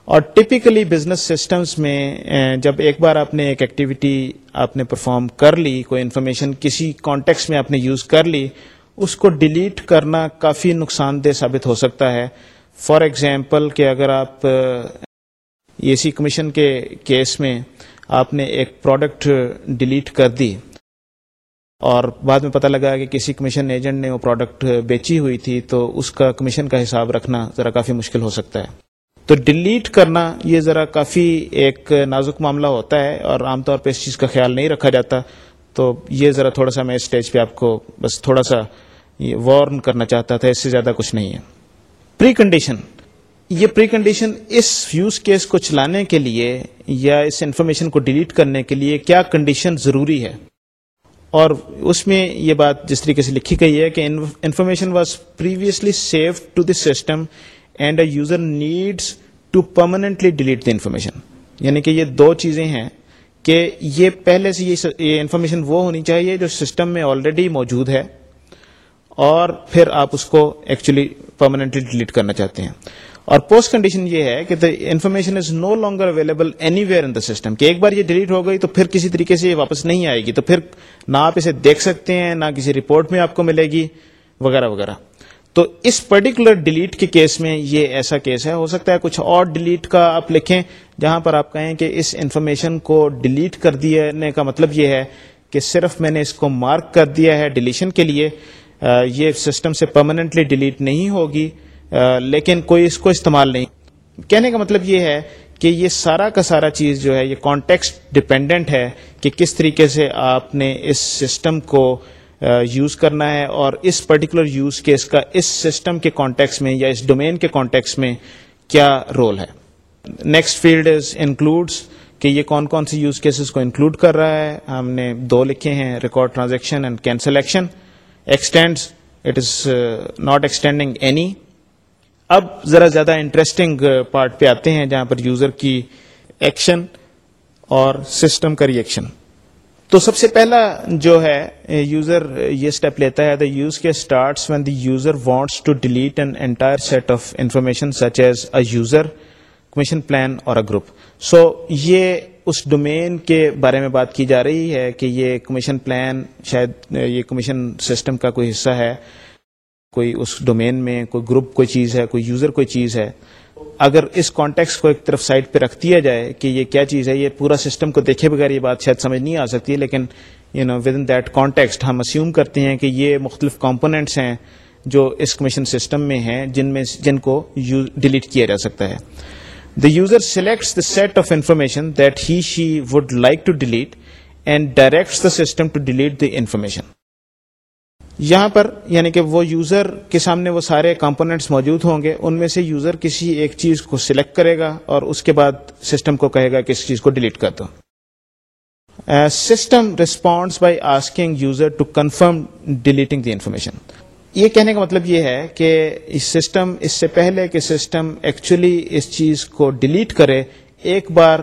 اور ٹپیکلی بزنس سسٹمز میں جب ایک بار آپ نے ایک ایکٹیویٹی آپ نے پرفارم کر لی، کوئی انفارمیشن کسی کانٹیکس میں آپ نے یوز کر لی، اس کو ڈیلیٹ کرنا کافی نقصان دہ ثابت ہو سکتا ہے۔ فار ایگزامپل کہ اگر آپ اے سی کمیشن کے کیس میں آپ نے ایک پروڈکٹ ڈیلیٹ کر دی۔ اور بعد میں پتہ لگا کہ کسی کمیشن ایجنٹ نے وہ پروڈکٹ بیچی ہوئی تھی تو اس کا کمیشن کا حساب رکھنا ذرا کافی مشکل ہو سکتا ہے۔ تو ڈیلیٹ کرنا یہ ذرا کافی ایک نازک معاملہ ہوتا ہے اور عام طور پہ اس چیز کا خیال نہیں رکھا جاتا۔ تو یہ ذرا تھوڑا سا میں اسٹیج پہ آپ کو بس تھوڑا سا وارن کرنا چاہتا تھا، اس سے زیادہ کچھ نہیں ہے۔ پری کنڈیشن یہ پری کنڈیشن اس یوز کیس کو چلانے کے لیے یا اس انفارمیشن کو ڈیلیٹ کرنے کے لیے کیا کنڈیشن ضروری ہے؟ اور اس میں یہ بات جس طریقے سے لکھی گئی ہے کہ information was previously save to this system and a user needs to permanently delete the information یعنی کہ یہ دو چیزیں ہیں کہ یہ پہلے سے یہ انفارمیشن وہ ہونی چاہیے جو سسٹم میں آلریڈی موجود ہے اور پھر آپ اس کو ایکچولی پرماننٹلی ڈیلیٹ کرنا چاہتے ہیں۔ اور پوسٹ کنڈیشن یہ ہے کہ information is no longer available anywhere in the system کہ ایک بار یہ ڈیلیٹ ہو گئی تو پھر کسی طریقے سے یہ واپس نہیں آئے گی، تو پھر نہ آپ اسے دیکھ سکتے ہیں، نہ کسی رپورٹ میں آپ کو ملے گی، وغیرہ وغیرہ۔ تو اس پرٹیکولر ڈیلیٹ کے کیس میں یہ ایسا کیس ہے۔ ہو سکتا ہے کچھ اور ڈیلیٹ کا آپ لکھیں، جہاں پر آپ کہیں کہ اس انفارمیشن کو ڈیلیٹ کر دینے کا مطلب یہ ہے کہ صرف میں نے اس کو مارک کر دیا ہے ڈیلیشن کے لیے یہ سسٹم سے پرماننٹلی ڈیلیٹ نہیں ہوگی۔ لیکن کوئی اس کو استعمال نہیں۔ کہنے کا مطلب یہ ہے کہ یہ سارا کا سارا چیز جو ہے، یہ کانٹیکس ڈپینڈنٹ ہے کہ کس طریقے سے آپ نے اس سسٹم کو یوز کرنا ہے اور اس پرٹیکولر یوز کیس کا اس سسٹم کے کانٹیکس میں یا اس ڈومین کے کانٹیکس میں کیا رول ہے۔ نیکسٹ فیلڈ از انکلوڈس کہ یہ کون کون سی یوز کیسز کو انکلوڈ کر رہا ہے۔ ہم نے دو لکھے ہیں record transaction and cancel action extend it is not extending any اب ذرا زیادہ انٹرسٹنگ پارٹ uh, پہ آتے ہیں جہاں پر یوزر کی ایکشن اور سسٹم کا ریئیکشن تو سب سے پہلا جو ہے uh, یوزر uh, یہ اسٹیپ لیتا ہے the use case starts when the user wants to delete an entire set of information such as a user commission plan اور اے گروپ سو یہ اس ڈومین کے بارے میں بات کی جا رہی ہے کہ یہ کمیشن پلان شاید یہ کمیشن سسٹم کا کوئی حصہ ہے کوئی اس ڈومین میں کوئی گروپ کوئی چیز ہے، کوئی یوزر کوئی چیز ہے، اگر اس کانٹیکس کو ایک طرف سائڈ پہ رکھ دیا جائے کہ یہ کیا چیز ہے، یہ پورا سسٹم کو دیکھے بغیر یہ بات شاید سمجھ نہیں آ سکتی، لیکن you know within that context ہم اسیوم کرتے ہیں کہ یہ مختلف کمپوننٹس ہیں جو اس کمیشن سسٹم میں ہیں، جن میں جن کو ڈیلیٹ کیا جا سکتا ہے۔ The user selects the set of information that he she would like to delete and directs the system to delete the information یہاں پر یعنی کہ وہ یوزر کے سامنے وہ سارے کمپوننٹس موجود ہوں گے، ان میں سے یوزر کسی ایک چیز کو سلیکٹ کرے گا اور اس کے بعد سسٹم کو کہے گا کہ اس چیز کو ڈیلیٹ کر دو۔ System responds by asking user to confirm deleting the information یہ کہنے کا مطلب یہ ہے کہ سسٹم اس سے پہلے کہ سسٹم ایکچولی اس چیز کو ڈیلیٹ کرے، ایک بار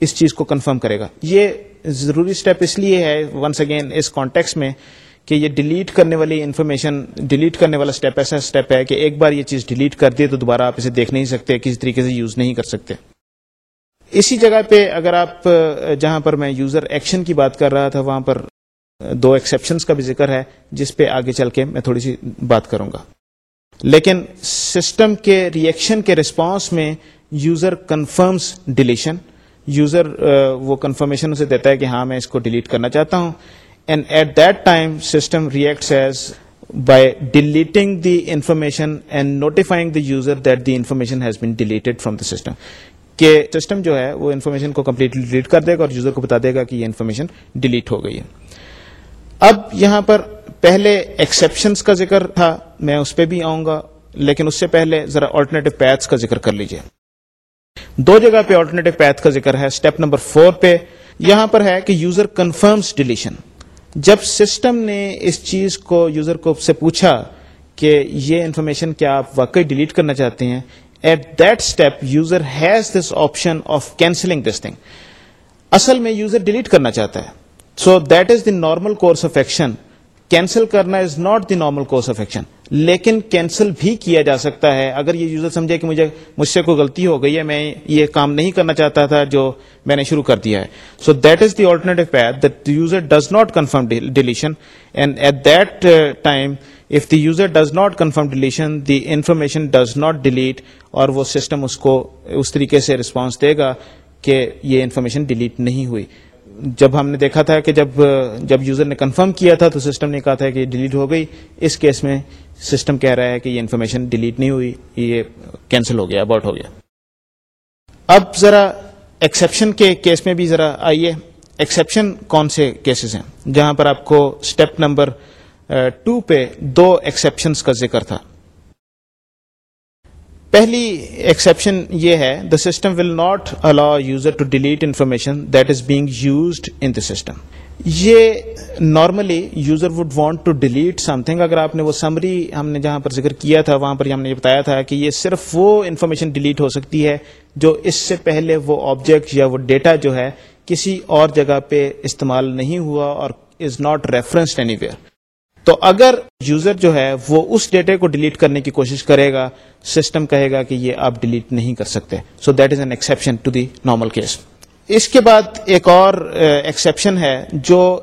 اس چیز کو کنفرم کرے گا۔ یہ ضروری اسٹیپ اس لیے ہے ونس اگین اس کانٹیکس میں کہ یہ ڈیلیٹ کرنے والی انفارمیشن ڈیلیٹ کرنے والا اسٹیپ ایسا اسٹیپ ہے کہ ایک بار یہ چیز ڈیلیٹ کر دی تو دوبارہ آپ اسے دیکھ نہیں سکتے، کسی طریقے سے یوز نہیں کر سکتے۔ اسی جگہ پہ اگر آپ، جہاں پر میں یوزر ایکشن کی بات کر رہا تھا، وہاں پر دو ایکسیپشنس کا بھی ذکر ہے، جس پہ آگے چل کے میں تھوڑی سی بات کروں گا۔ لیکن سسٹم کے ریئیکشن کے ریسپانس میں یوزر کنفرمس ڈیلیشن یوزر وہ کنفرمیشن اسے دیتا ہے کہ ہاں میں اس کو ڈیلیٹ کرنا چاہتا ہوں۔ And at that time system reacts as by deleting the information and notifying the user that the information has been deleted from the system کہ سسٹم جو ہے وہ انفارمیشن کو کمپلیٹلی ڈیلیٹ کر دے گا اور یوزر کو بتا دے گا کہ یہ انفارمیشن ڈیلیٹ ہو گئی ہے اب یہاں پر پہلے ایکسپشنس کا ذکر تھا میں اس پہ بھی آؤں گا لیکن اس سے پہلے ذرا آلٹرنیٹو پیتھس کا ذکر کر لیجیے دو جگہ پہ آلٹرنیٹو پیتھ کا ذکر ہے اسٹیپ نمبر فور پہ یہاں پر ہے کہ یوزر کنفرمس ڈیلیشن جب سسٹم نے اس چیز کو یوزر کو سے پوچھا کہ یہ انفارمیشن کیا آپ واقعی ڈیلیٹ کرنا چاہتے ہیں at that step user has this option of cancelling this thing اصل میں یوزر ڈیلیٹ کرنا چاہتا ہے۔ So that is the normal course of action cancel کرنا is not the normal course of action لیکن کینسل بھی کیا جا سکتا ہے۔ اگر یہ یوزر سمجھے کہ مجھے مجھ سے کوئی غلطی ہو گئی ہے، میں یہ کام نہیں کرنا چاہتا تھا جو میں نے شروع کر دیا ہے۔ So that is the alternative path that user does not confirm deletion and at that time if the user does not confirm deletion the information does not delete اور وہ سسٹم اس کو اس طریقے سے رسپانس دے گا کہ یہ انفارمیشن ڈیلیٹ نہیں ہوئی۔ جب ہم نے دیکھا تھا کہ جب جب یوزر نے کنفرم کیا تھا تو سسٹم نے کہا تھا کہ ڈیلیٹ ہو گئی۔ اس کیس میں سسٹم کہہ رہا ہے کہ یہ انفارمیشن ڈیلیٹ نہیں ہوئی، یہ کینسل ہو گیا اباؤٹ ہو گیا۔ اب ذرا ایکسیپشن کے کیس میں بھی ذرا آئیے۔ ایکسیپشن کون سے کیسز ہیں؟ جہاں پر آپ کو اسٹیپ نمبر ٹو پہ دو ایکسیپشنس کا ذکر تھا۔ پہلی ایکسپشن یہ ہے the system will not allow user to delete information that is being used in the system یہ normally user would want to delete something اگر آپ نے وہ سمری ہم نے جہاں پر ذکر کیا تھا، وہاں پر ہم نے یہ بتایا تھا کہ یہ صرف وہ انفارمیشن ڈیلیٹ ہو سکتی ہے جو اس سے پہلے وہ آبجیکٹ یا وہ ڈیٹا جو ہے کسی اور جگہ پہ استعمال نہیں ہوا اور is not referenced anywhere تو اگر یوزر جو ہے وہ اس ڈیٹے کو ڈیلیٹ کرنے کی کوشش کرے گا، سسٹم کہے گا کہ یہ آپ ڈیلیٹ نہیں کر سکتے۔ So that is an exception to the normal case اس کے بعد ایک اور ایکسیپشن ہے جو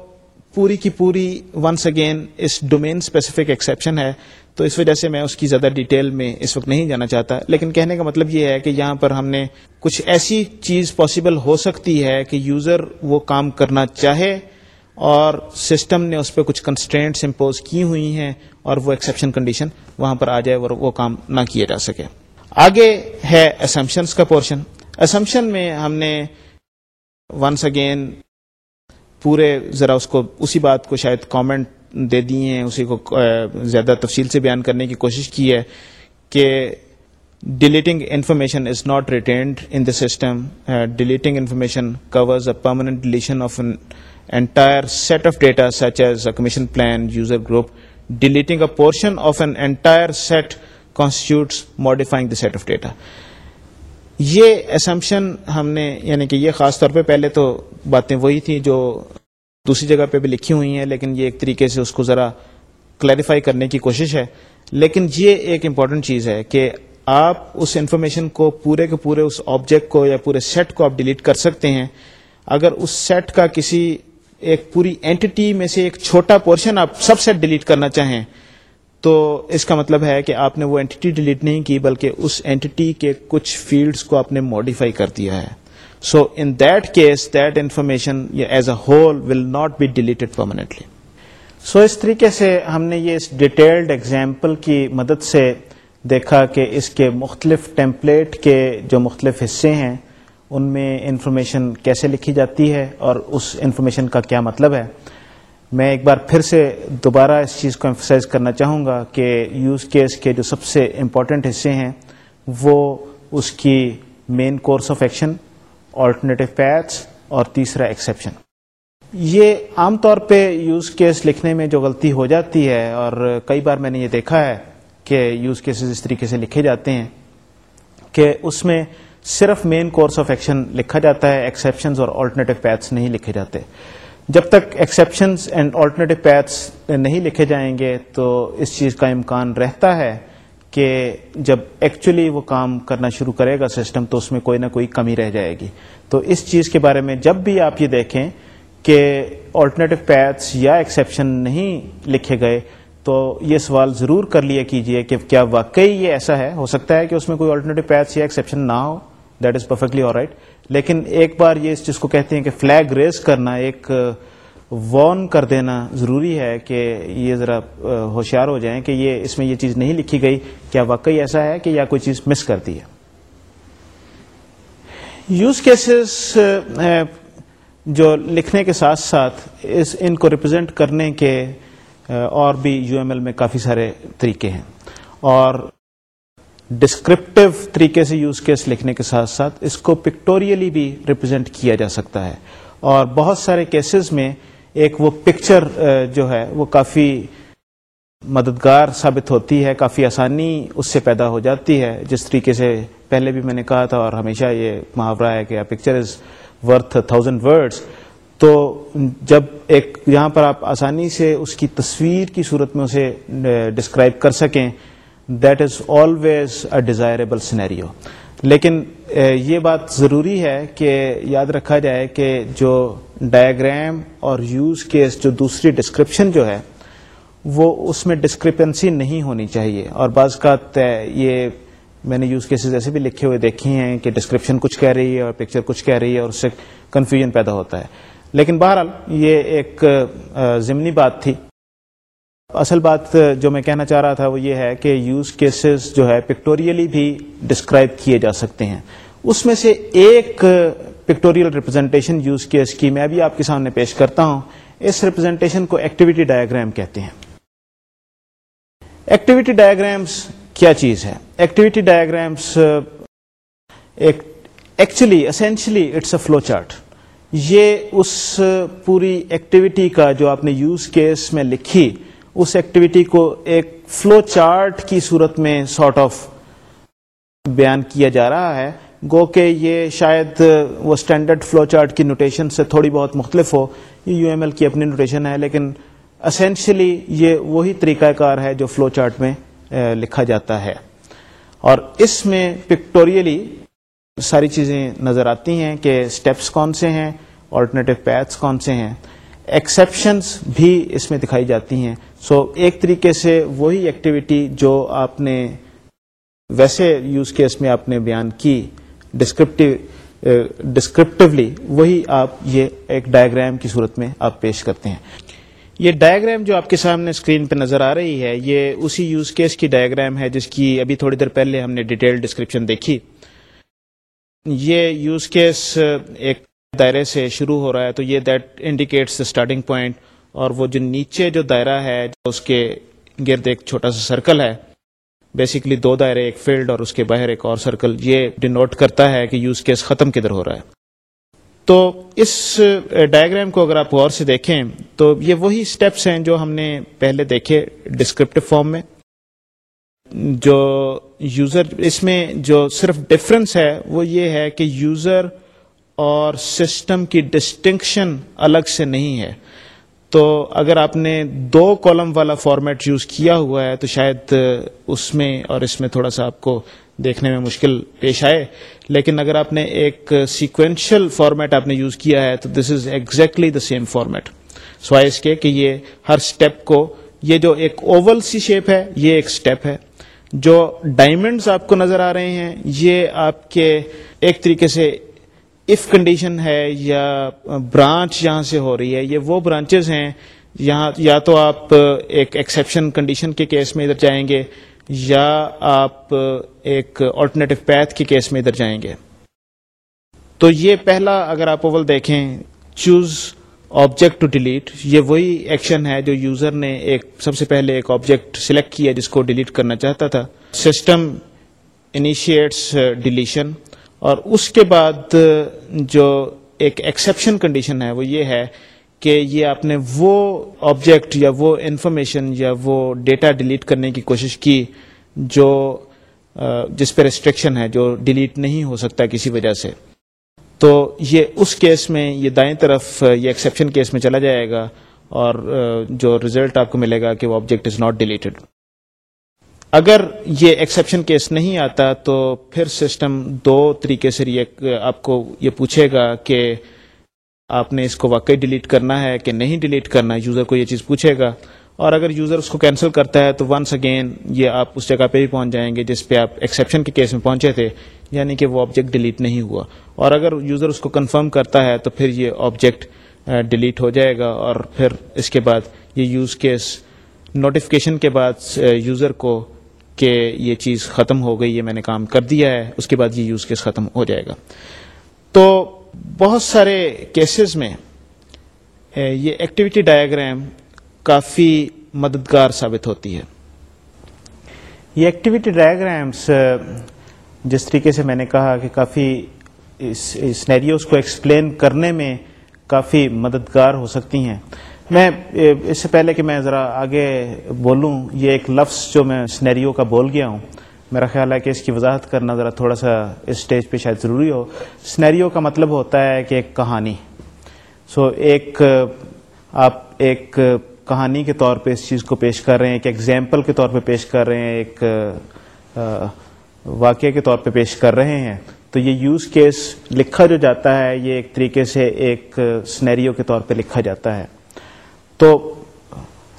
پوری کی پوری ونس اگین اس ڈومین اسپیسیفک ایکسیپشن ہے۔ تو اس وجہ سے میں اس کی زیادہ ڈیٹیل میں اس وقت نہیں جانا چاہتا۔ لیکن کہنے کا مطلب یہ ہے کہ یہاں پر ہم نے کچھ ایسی چیز پاسبل ہو سکتی ہے کہ یوزر وہ کام کرنا چاہے۔ اور سسٹم نے اس پہ کچھ کنسٹرینٹس امپوز کی ہوئی ہیں اور وہ ایکسیپشن کنڈیشن وہاں پر آ جائے اور وہ کام نہ کیا جا سکے۔ آگے ہے اسمپشنس کا پورشن اسمپشن میں ہم نے ونس اگین پورے ذرا اس کو، اسی بات کو شاید کامنٹ دے دیے ہیں، اسی کو زیادہ تفصیل سے بیان کرنے کی کوشش کی ہے کہ deleting information is not retained in the system deleting information covers a permanent deletion of entire set of data such as a commission plan, user group. Deleting a portion of an entire set constitutes modifying the set of data. یہ assumption ہم نے یعنی کہ یہ خاص طور پہ پہلے تو باتیں وہی تھیں جو دوسری جگہ پہ بھی لکھی ہوئی ہیں لیکن یہ ایک طریقے سے اس کو ذرا کلیریفائی کرنے کی کوشش ہے لیکن یہ ایک امپورٹنٹ چیز ہے کہ آپ اس انفارمیشن کو پورے کے پورے اس آبجیکٹ کو یا پورے سیٹ کو آپ ڈیلیٹ کر سکتے ہیں اگر اس سیٹ کا کسی ایک پوری اینٹی میں سے ایک چھوٹا پورشن آپ سب سیٹ ڈیلیٹ کرنا چاہیں، تو اس کا مطلب ہے کہ آپ نے وہ اینٹی ڈیلیٹ نہیں کی، بلکہ اس اینٹی کے کچھ فیلڈس کو آپ نے ماڈیفائی کر دیا ہے۔ So in that case that information as a whole will not be deleted permanently so اس طریقے سے ہم نے یہ اس ڈیٹیلڈ ایگزامپل کی مدد سے دیکھا کہ اس کے مختلف ٹیمپلیٹ کے جو مختلف حصے ہیں ان میں انفارمیشن کیسے لکھی جاتی ہے اور اس انفارمیشن کا کیا مطلب ہے۔ میں ایک بار پھر سے دوبارہ اس چیز کو ایمفسائز کرنا چاہوں گا کہ یوز کیس کے جو سب سے امپورٹنٹ حصے ہیں، وہ اس کی main course of action alternative paths اور تیسرا ایکسیپشن یہ عام طور پہ یوز کیس لکھنے میں جو غلطی ہو جاتی ہے، اور کئی بار میں نے یہ دیکھا ہے کہ یوز کیسز اس طریقے سے لکھے جاتے ہیں کہ اس میں صرف مین کورس آف ایکشن لکھا جاتا ہے ایکسیپشنز اور آلٹرنیٹو پیتھس نہیں لکھے جاتے۔ جب تک ایکسیپشنز اینڈ آلٹرنیٹو پیتھس نہیں لکھے جائیں گے تو اس چیز کا امکان رہتا ہے کہ جب ایکچولی وہ کام کرنا شروع کرے گا سسٹم تو اس میں کوئی نہ کوئی کمی رہ جائے گی۔ تو اس چیز کے بارے میں جب بھی آپ یہ دیکھیں کہ آلٹرنیٹو پیتھس یا ایکسیپشن نہیں لکھے گئے تو یہ سوال ضرور کر لیا کیجیے کہ کیا واقعی یہ ایسا ہے؟ ہو سکتا ہے کہ اس میں کوئی آلٹرنیٹو پیتھس یا ایکسیپشن نہ ہو۔ دیٹ از پرفیکٹلی اور رائٹ لیکن ایک بار یہ اس چیز کو کہتے ہیں کہ فلیگ ریز کرنا ایک uh, وارن کر دینا ضروری ہے کہ یہ ذرا uh, ہوشیار ہو جائیں کہ یہ، اس میں یہ چیز نہیں لکھی گئی۔ کیا واقعی ایسا ہے کہ یا کوئی چیز مس کرتی ہے؟ یوز کیسز uh, جو لکھنے کے ساتھ ساتھ اس، ان کو ریپرزینٹ کرنے کے اور بھی یو ایم ایل میں کافی سارے طریقے ہیں۔ اور ڈسکرپٹیو طریقے سے یوز کیس لکھنے کے ساتھ ساتھ اس کو پکٹوریلی بھی ریپرزینٹ کیا جا سکتا ہے۔ اور بہت سارے کیسز میں ایک وہ پکچر جو ہے، وہ کافی مددگار ثابت ہوتی ہے، کافی آسانی اس سے پیدا ہو جاتی ہے۔ جس طریقے سے پہلے بھی میں نے کہا تھا اور ہمیشہ یہ محاورہ ہے کہ picture is worth thousand words تو جب ایک، یہاں پر آپ آسانی سے اس کی تصویر کی صورت میں اسے ڈسکرائب کر سکیں that is always a desirable scenario لیکن یہ بات ضروری ہے کہ یاد رکھا جائے کہ جو ڈائیگرام اور یوز کیس جو دوسری ڈسکرپشن جو ہے، وہ اس میں ڈسکرپنسی نہیں ہونی چاہیے۔ اور بعض کا یہ میں نے یوز کیسز ایسے بھی لکھے ہوئے دیکھے ہیں کہ ڈسکرپشن کچھ کہہ رہی ہے اور پکچر کچھ کہہ رہی ہے اور اس سے کنفیوژن پیدا ہوتا ہے۔ لیکن بہرحال، یہ ایک ضمنی بات تھی۔ اصل بات جو میں کہنا چاہ رہا تھا وہ یہ ہے کہ یوز کیسز جو ہے پکٹوریلی بھی ڈسکرائب کیے جا سکتے ہیں۔ اس میں سے ایک پکٹوریل ریپرزینٹیشن یوز کیس کی میں بھی آپ کے سامنے پیش کرتا ہوں۔ اس ریپرزینٹیشن کو ایکٹیویٹی ڈایاگرام کہتے ہیں۔ ایکٹیویٹی ڈایاگرامس کیا چیز ہے؟ Activity diagrams actually essentially it's a flow chart یہ اس پوری ایکٹیویٹی کا جو آپ نے یوز کیس میں لکھی اس ایکٹیویٹی کو ایک فلو چارٹ کی صورت میں سارٹ آف بیان کیا جا رہا ہے۔ گو کہ یہ شاید وہ اسٹینڈرڈ فلو چارٹ کی نوٹیشن سے تھوڑی بہت مختلف ہو۔ یہ یو ایم ایل کی اپنی نوٹیشن ہے، لیکن اسینشلی یہ وہی طریقہ کار ہے جو فلو چارٹ میں لکھا جاتا ہے۔ اور اس میں پکٹوریلی ساری چیزیں نظر آتی ہیں کہ اسٹیپس کون سے ہیں آلٹرنیٹو پیتھس کون سے ہیں۔ ایکسیپشنس بھی اس میں دکھائی جاتی ہیں۔ سو so, ایک طریقے سے وہی ایکٹیویٹی جو آپ نے ویسے یوز کیس میں آپ نے بیان کی ڈسکرپٹیو ڈسکرپٹیولی وہی آپ یہ ایک ڈائگرام کی صورت میں آپ پیش کرتے ہیں۔ یہ ڈائگرام جو آپ کے سامنے اسکرین پہ نظر آ رہی ہے یہ اسی یوز کیس کی ڈائگرام ہے جس کی ابھی تھوڑی دیر پہلے ہم نے ڈیٹیل ڈسکرپشن دیکھی۔ یہ یوز کیس ایک دائرے سے شروع ہو رہا ہے تو یہ دیٹ انڈیکیٹس اسٹارٹنگ پوائنٹ اور وہ جو نیچے جو دائرہ ہے اس کے گرد ایک چھوٹا سا سرکل ہے بیسکلی دو دائرے، ایک فیلڈ اور اس کے باہر ایک اور سرکل یہ ڈینوٹ کرتا ہے کہ یوز کیس ختم کدھر ہو رہا ہے۔ تو اس uh, ڈائگرام کو اگر آپ غور سے دیکھیں، تو یہ وہی اسٹیپس ہیں جو ہم نے پہلے دیکھے ڈسکرپٹیو فارم میں۔ جو یوزر اس میں جو صرف ڈفرنس ہے، وہ یہ ہے کہ یوزر اور سسٹم کی ڈسٹنکشن الگ سے نہیں ہے۔ تو اگر آپ نے دو کالم والا فارمیٹ یوز کیا ہوا ہے، تو شاید اس میں اور اس میں تھوڑا سا آپ کو دیکھنے میں مشکل پیش آئے۔ لیکن اگر آپ نے ایک سیکوینشل فارمیٹ آپ نے یوز کیا ہے، تو this is exactly the same format سوائے اس کے کہ یہ ہر اسٹیپ کو، یہ جو ایک اوول سی شیپ ہے، یہ ایک اسٹیپ ہے۔ جو ڈائمنڈز آپ کو نظر آ رہے ہیں، یہ آپ کے ایک طریقے سے اف کنڈیشن ہے یا برانچ یہاں سے ہو رہی ہے، یہ وہ برانچز ہیں۔ یہاں یا تو آپ ایک ایکسیپشن کنڈیشن کے کیس میں ادھر جائیں گے، یا آپ ایک آلٹرنیٹو پیتھ کے کیس میں ادھر جائیں گے۔ تو یہ پہلا اگر آپ اول دیکھیں چوز آبجیکٹ ٹو ڈیلیٹ یہ وہی ایکشن ہے جو یوزر نے ایک سب سے پہلے ایک آبجیکٹ سلیکٹ کیا جس کو ڈیلیٹ کرنا چاہتا تھا۔ سسٹم انیشیٹس ڈیلیشن اور اس کے بعد جو ایک ایکسیپشن کنڈیشن ہے وہ یہ ہے کہ یہ آپ نے وہ آبجیکٹ یا وہ انفارمیشن یا وہ ڈیٹا ڈیلیٹ کرنے کی کوشش کی جو جس پہ ریسٹرکشن ہے جو ڈیلیٹ نہیں ہو سکتا کسی وجہ سے۔ تو یہ اس کیس میں یہ دائیں طرف، یہ ایکسیپشن کیس میں چلا جائے گا اور جو ریزلٹ آپ کو ملے گا کہ وہ آبجیکٹ از ناٹ ڈیلیٹڈ اگر یہ ایکسیپشن کیس نہیں آتا تو پھر سسٹم دو طریقے سے آپ کو یہ پوچھے گا کہ آپ نے اس کو واقعی ڈیلیٹ کرنا ہے کہ نہیں ڈیلیٹ کرنا ہے؟ یوزر کو یہ چیز پوچھے گا۔ اور اگر یوزر اس کو کینسل کرتا ہے تو ونس اگین یہ آپ اس جگہ پہ بھی پہنچ جائیں گے جس پہ آپ ایکسیپشن کے کیس میں پہنچے تھے یعنی کہ وہ آبجیکٹ ڈیلیٹ نہیں ہوا۔ اور اگر یوزر اس کو کنفرم کرتا ہے تو پھر یہ آبجیکٹ ڈیلیٹ ہو جائے گا۔ اور پھر اس کے بعد یہ یوز کیس نوٹیفکیشن کے بعد یوزر کو کہ یہ چیز ختم ہو گئی، یہ میں نے کام کر دیا ہے، اس کے بعد یہ یوز کیس ختم ہو جائے گا۔ تو بہت سارے کیسز میں یہ ایکٹیویٹی ڈایاگرام کافی مددگار ثابت ہوتی ہے۔ یہ ایکٹیویٹی ڈایاگرامس جس طریقے سے میں نے کہا کہ کافی سنیریوز کو ایکسپلین کرنے میں کافی مددگار ہو سکتی ہیں۔ میں اس سے پہلے کہ میں ذرا آگے بولوں، یہ ایک لفظ جو میں سنیریو کا بول گیا ہوں۔ میرا خیال ہے کہ اس کی وضاحت کرنا ذرا تھوڑا سا اس اسٹیج پہ شاید ضروری ہو۔ سنیریو کا مطلب ہوتا ہے کہ ایک کہانی۔ سو ایک، آپ ایک کہانی کے طور پہ اس چیز کو پیش کر رہے ہیں، ایک ایگزامپل کے طور پہ پیش کر رہے ہیں، ایک واقعے کے طور پہ پیش کر رہے ہیں۔ تو یہ یوز کیس لکھا جو جاتا ہے، یہ ایک طریقے سے ایک سنیریو کے طور پہ لکھا جاتا ہے۔ تو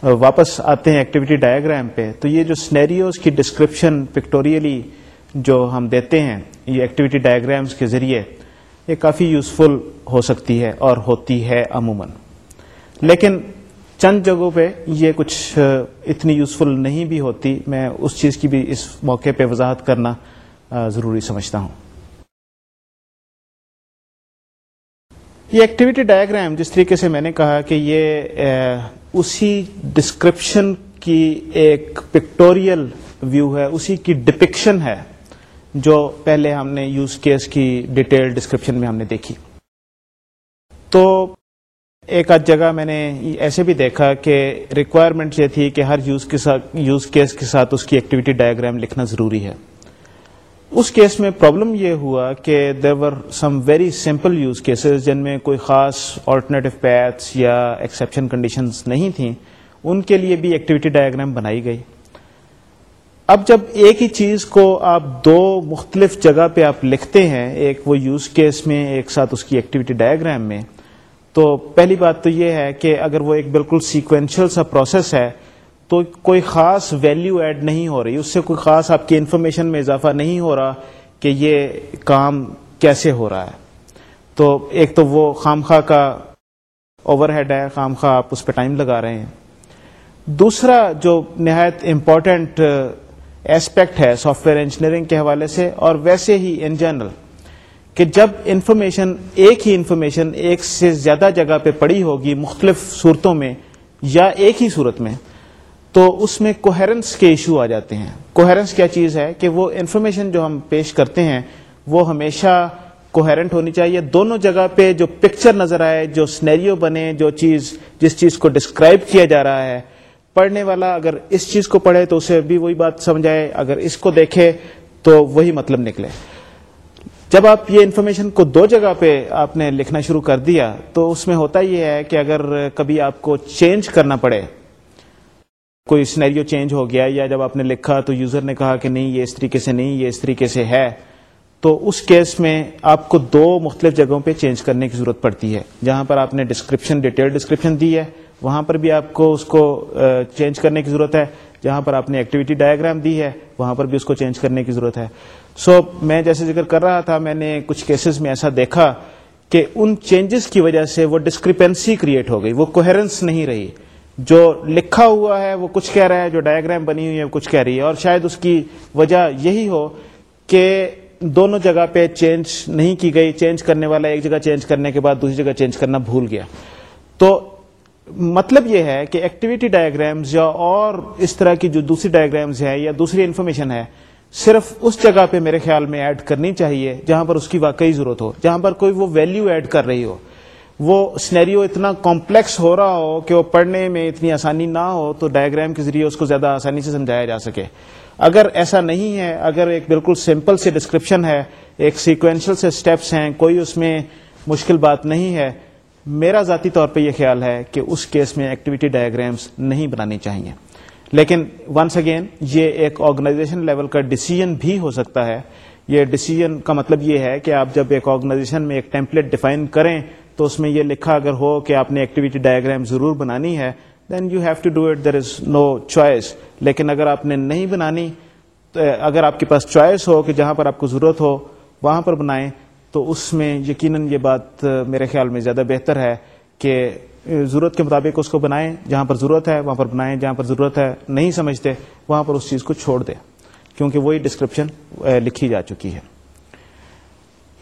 واپس آتے ہیں ایکٹیویٹی ڈایاگرام پہ. تو یہ جو سنیریوز کی ڈسکرپشن پکٹوریلی جو ہم دیتے ہیں، یہ ایکٹیویٹی ڈائگرامس کے ذریعے، یہ کافی یوزفل ہو سکتی ہے اور ہوتی ہے عموماً. لیکن چند جگہوں پہ یہ کچھ اتنی یوزفل نہیں بھی ہوتی. میں اس چیز کی بھی اس موقع پہ وضاحت کرنا ضروری سمجھتا ہوں. یہ ایکٹیویٹی ڈائگرام جس طریقے سے میں نے کہا کہ یہ اسی ڈسکرپشن کی ایک پکٹوریل ویو ہے، اسی کی ڈپکشن ہے، جو پہلے ہم نے یوز کیس کی ڈیٹیل ڈسکرپشن میں ہم نے دیکھی۔ تو ایک آدھ جگہ میں نے ایسے بھی دیکھا کہ ریکوائرمنٹ یہ تھی کہ ہر یوز کے ساتھ یوز کیس کے ساتھ اس کی ایکٹیویٹی ڈائگرام لکھنا ضروری ہے۔ اس کیس میں پرابلم یہ ہوا کہ there were some very simple use cases جن میں کوئی خاص آلٹرنیٹو پیتھس یا ایکسیپشن کنڈیشنز نہیں تھیں، ان کے لیے بھی ایکٹیویٹی ڈائگرام بنائی گئی۔ اب جب ایک ہی چیز کو آپ دو مختلف جگہ پہ آپ لکھتے ہیں، ایک وہ یوز کیس میں، ایک ساتھ اس کی ایکٹیویٹی ڈائگرام میں، تو پہلی بات تو یہ ہے کہ اگر وہ ایک بالکل سیکوینشل سا پروسیس ہے تو کوئی خاص ویلیو ایڈ نہیں ہو رہی، اس سے کوئی خاص آپ کی انفارمیشن میں اضافہ نہیں ہو رہا کہ یہ کام کیسے ہو رہا ہے۔ تو ایک تو وہ خامخواہ کا اوور ہیڈ ہے، خامخواہ آپ اس پہ ٹائم لگا رہے ہیں۔ دوسرا جو نہایت امپورٹنٹ ایسپیکٹ ہے سافٹ ویئر انجینئرنگ کے حوالے سے، اور ویسے ہی ان جنرل کہ جب انفارمیشن ایک ہی انفارمیشن ایک سے زیادہ جگہ پہ پڑی ہوگی مختلف صورتوں میں یا ایک ہی صورت میں تو اس میں کوہرنس کے ایشو آ جاتے ہیں۔ کوہرنس کیا چیز ہے کہ وہ انفارمیشن جو ہم پیش کرتے ہیں، وہ ہمیشہ کوہرنٹ ہونی چاہیے۔ دونوں جگہ پہ جو پکچر نظر آئے، جو سنیریو بنے، جو چیز، جس چیز کو ڈسکرائب کیا جا رہا ہے، پڑھنے والا اگر اس چیز کو پڑھے تو اسے بھی وہی بات سمجھائے اگر اس کو دیکھے تو وہی مطلب نکلے۔ جب آپ یہ انفارمیشن کو دو جگہ پہ آپ نے لکھنا شروع کر دیا، تو اس میں ہوتا یہ ہے کہ اگر کبھی آپ کو چینج کرنا پڑے کوئی سنیریو چینج ہو گیا یا جب آپ نے لکھا تو یوزر نے کہا کہ نہیں یہ اس طریقے سے نہیں یہ اس طریقے سے ہے تو اس کیس میں آپ کو دو مختلف جگہوں پہ چینج کرنے کی ضرورت پڑتی ہے۔ جہاں پر آپ نے ڈسکرپشن ڈیٹیل ڈسکرپشن دی ہے وہاں پر بھی آپ کو اس کو چینج کرنے کی ضرورت ہے۔ جہاں پر آپ نے ایکٹیویٹی ڈائگرام دی ہے وہاں پر بھی اس کو چینج کرنے کی ضرورت ہے۔ سو so, میں جیسے ذکر کر رہا تھا میں نے کچھ کیسز میں ایسا دیکھا کہ ان چینجز کی وجہ سے وہ ڈسکریپنسی کریٹ ہو گئی وہ کوہرنس نہیں رہی۔ جو لکھا ہوا ہے وہ کچھ کہہ رہا ہے، جو ڈائگرام بنی ہوئی ہے وہ کچھ کہہ رہی ہے۔ اور شاید اس کی وجہ یہی ہو کہ دونوں جگہ پہ چینج نہیں کی گئی چینج کرنے والا ایک جگہ چینج کرنے کے بعد دوسری جگہ چینج کرنا بھول گیا۔ تو مطلب یہ ہے کہ ایکٹیویٹی ڈائگرامز یا اور اس طرح کی جو دوسری ڈائگرامز ہے یا دوسری انفارمیشن ہے، صرف اس جگہ پہ میرے خیال میں ایڈ کرنی چاہیے جہاں پر اس کی واقعی ضرورت ہو، جہاں پر کوئی وہ ویلیو ایڈ کر رہی ہو۔ وہ سنیریو اتنا کمپلیکس ہو رہا ہو کہ وہ پڑھنے میں اتنی آسانی نہ ہو تو ڈائگرام کے ذریعے اس کو زیادہ آسانی سے سمجھایا جا سکے۔ اگر ایسا نہیں ہے، اگر ایک بالکل سمپل سے ڈسکرپشن ہے، ایک سیکوینشل سے سٹیپس ہیں، کوئی اس میں مشکل بات نہیں ہے، میرا ذاتی طور پہ یہ خیال ہے کہ اس کیس میں ایکٹیویٹی ڈائگرامس نہیں بنانی چاہیے۔ لیکن ونس اگین یہ ایک آرگنائزیشن لیول کا ڈسیزن بھی ہو سکتا ہے۔ یہ ڈسیزن کا مطلب یہ ہے کہ آپ جب ایک آرگنائزیشن میں ایک ٹیمپلیٹ ڈیفائن کریں تو اس میں یہ لکھا اگر ہو کہ آپ نے ایکٹیویٹی ڈائگرام ضرور بنانی ہے then you have to do it there is no choice لیکن اگر آپ نے نہیں بنانی اگر آپ کے پاس چوائس ہو کہ جہاں پر آپ کو ضرورت ہو، وہاں پر بنائیں، تو اس میں یقیناً یہ بات میرے خیال میں زیادہ بہتر ہے کہ ضرورت کے مطابق اس کو بنائیں جہاں پر ضرورت ہے، وہاں پر بنائیں جہاں پر ضرورت ہے، نہیں سمجھتے، وہاں پر اس چیز کو چھوڑ دیں، کیونکہ وہی ڈسکرپشن لکھی جا چکی ہے۔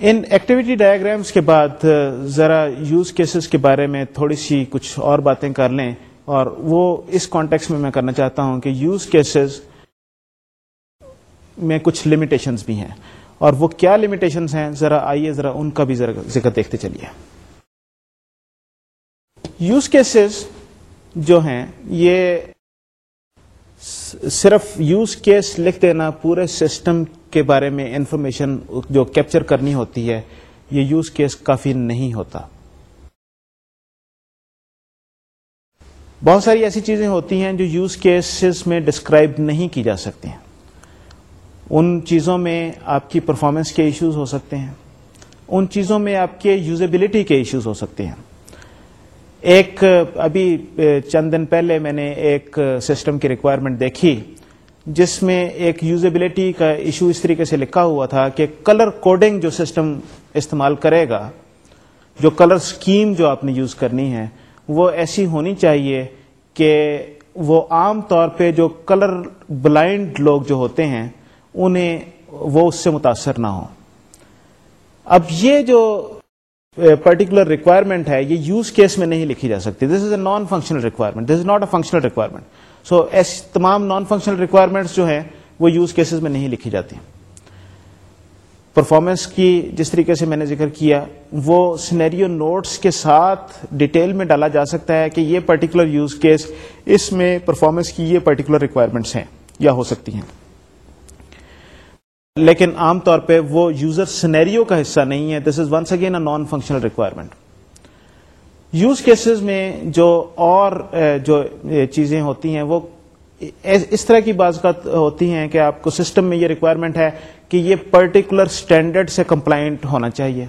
ان ایکٹیویٹی ڈائگرامس کے بعد ذرا یوز کیسز کے بارے میں تھوڑی سی کچھ اور باتیں کر لیں اور وہ اس کانٹیکس میں میں کرنا چاہتا ہوں کہ یوز کیسز میں کچھ لمیٹیشنز بھی ہیں اور وہ کیا لمیٹیشنز ہیں؟ ذرا آئیے، ذرا ان کا بھی ذرا ذکر دیکھتے چلیے۔ یوز کیسز جو ہیں، یہ صرف یوز کیس لکھ دینا، پورے سسٹم کے بارے میں انفارمیشن جو کیپچر کرنی ہوتی ہے، یہ یوز کیس کافی نہیں ہوتا۔ بہت ساری ایسی چیزیں ہوتی ہیں جو یوز کیسز میں ڈسکرائب نہیں کی جا سکتی ہیں۔ ان چیزوں میں آپ کی پرفارمنس کے ایشوز ہو سکتے ہیں۔ ان چیزوں میں آپ کے یوزیبلٹی کے ایشوز ہو سکتے ہیں۔ ایک، ابھی، چند دن پہلے میں نے ایک سسٹم کی ریکوائرمنٹ دیکھی۔ جس میں ایک یوزیبلٹی کا ایشو اس طریقے سے لکھا ہوا تھا کہ کلر کوڈنگ جو سسٹم استعمال کرے گا، جو کلر اسکیم جو آپ نے یوز کرنی ہے، وہ ایسی ہونی چاہیے کہ وہ عام طور پہ جو کلر بلائنڈ لوگ جو ہوتے ہیں، انہیں وہ اس سے متاثر نہ ہوں۔ اب یہ جو پرٹیکولر ریکوائرمنٹ ہے، یہ یوز کیس میں نہیں لکھی جا سکتی۔ This is a non functional requirement this is not a functional requirement so as تمام نان فنکشنل ریکوائرمنٹس جو ہیں، وہ یوز کیسز میں نہیں لکھی جاتی پرفارمنس کی جس طریقے سے میں نے ذکر کیا، وہ سینیریو نوٹس کے ساتھ ڈیٹیل میں ڈالا جا سکتا ہے کہ یہ پرٹیکولر یوز کیس اس میں پرفارمنس کی یہ پرٹیکولر ریکوائرمنٹس ہیں یا ہو سکتی ہیں۔ لیکن عام طور پہ وہ یوزر سنیریو کا حصہ نہیں ہے۔ This is once again a non functional requirement use cases میں جو اور جو چیزیں ہوتی ہیں، وہ اس طرح کی بعض ہوتی ہیں کہ آپ کو سسٹم میں یہ ریکوائرمنٹ ہے کہ یہ پرٹیکولر اسٹینڈرڈ سے کمپلائنٹ ہونا چاہیے۔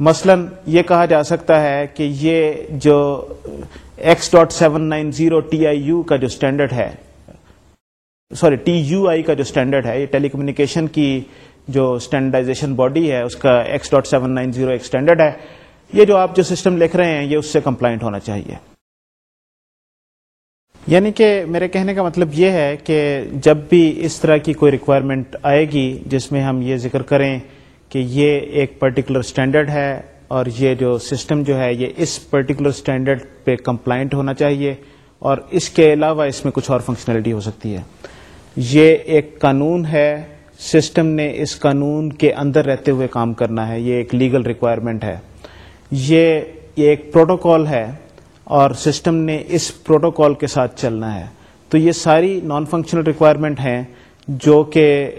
مثلا یہ کہا جا سکتا ہے کہ یہ جو X dot seven nine zero T I U کا جو اسٹینڈرڈ ہے سوری، ٹی یو آئی کا جو اسٹینڈرڈ ہے، یہ ٹیلی کمیونیکیشن کی جو اسٹینڈرڈائزیشن باڈی ہے، اس کا X dot seven nine zero ایک اسٹینڈرڈ ہے۔ یہ جو آپ جو سسٹم لکھ رہے ہیں، یہ اس سے کمپلائنٹ ہونا چاہیے۔ یعنی کہ میرے کہنے کا مطلب یہ ہے کہ جب بھی اس طرح کی کوئی ریکوائرمنٹ آئے گی، جس میں ہم یہ ذکر کریں کہ یہ ایک پرٹیکولر اسٹینڈرڈ ہے اور یہ جو سسٹم جو ہے، یہ اس پرٹیکولر اسٹینڈرڈ پہ کمپلائنٹ ہونا چاہیے اور اس کے علاوہ اس میں کچھ اور فنکشنلٹی ہو سکتی ہے۔ یہ ایک قانون ہے، سسٹم نے اس قانون کے اندر رہتے ہوئے کام کرنا ہے، یہ ایک لیگل ریکوائرمنٹ ہے۔ یہ ایک پروٹوکال ہے اور سسٹم نے اس پروٹوکال کے ساتھ چلنا ہے۔ تو یہ ساری نان فنکشنل ریکوائرمنٹ ہیں جو کہ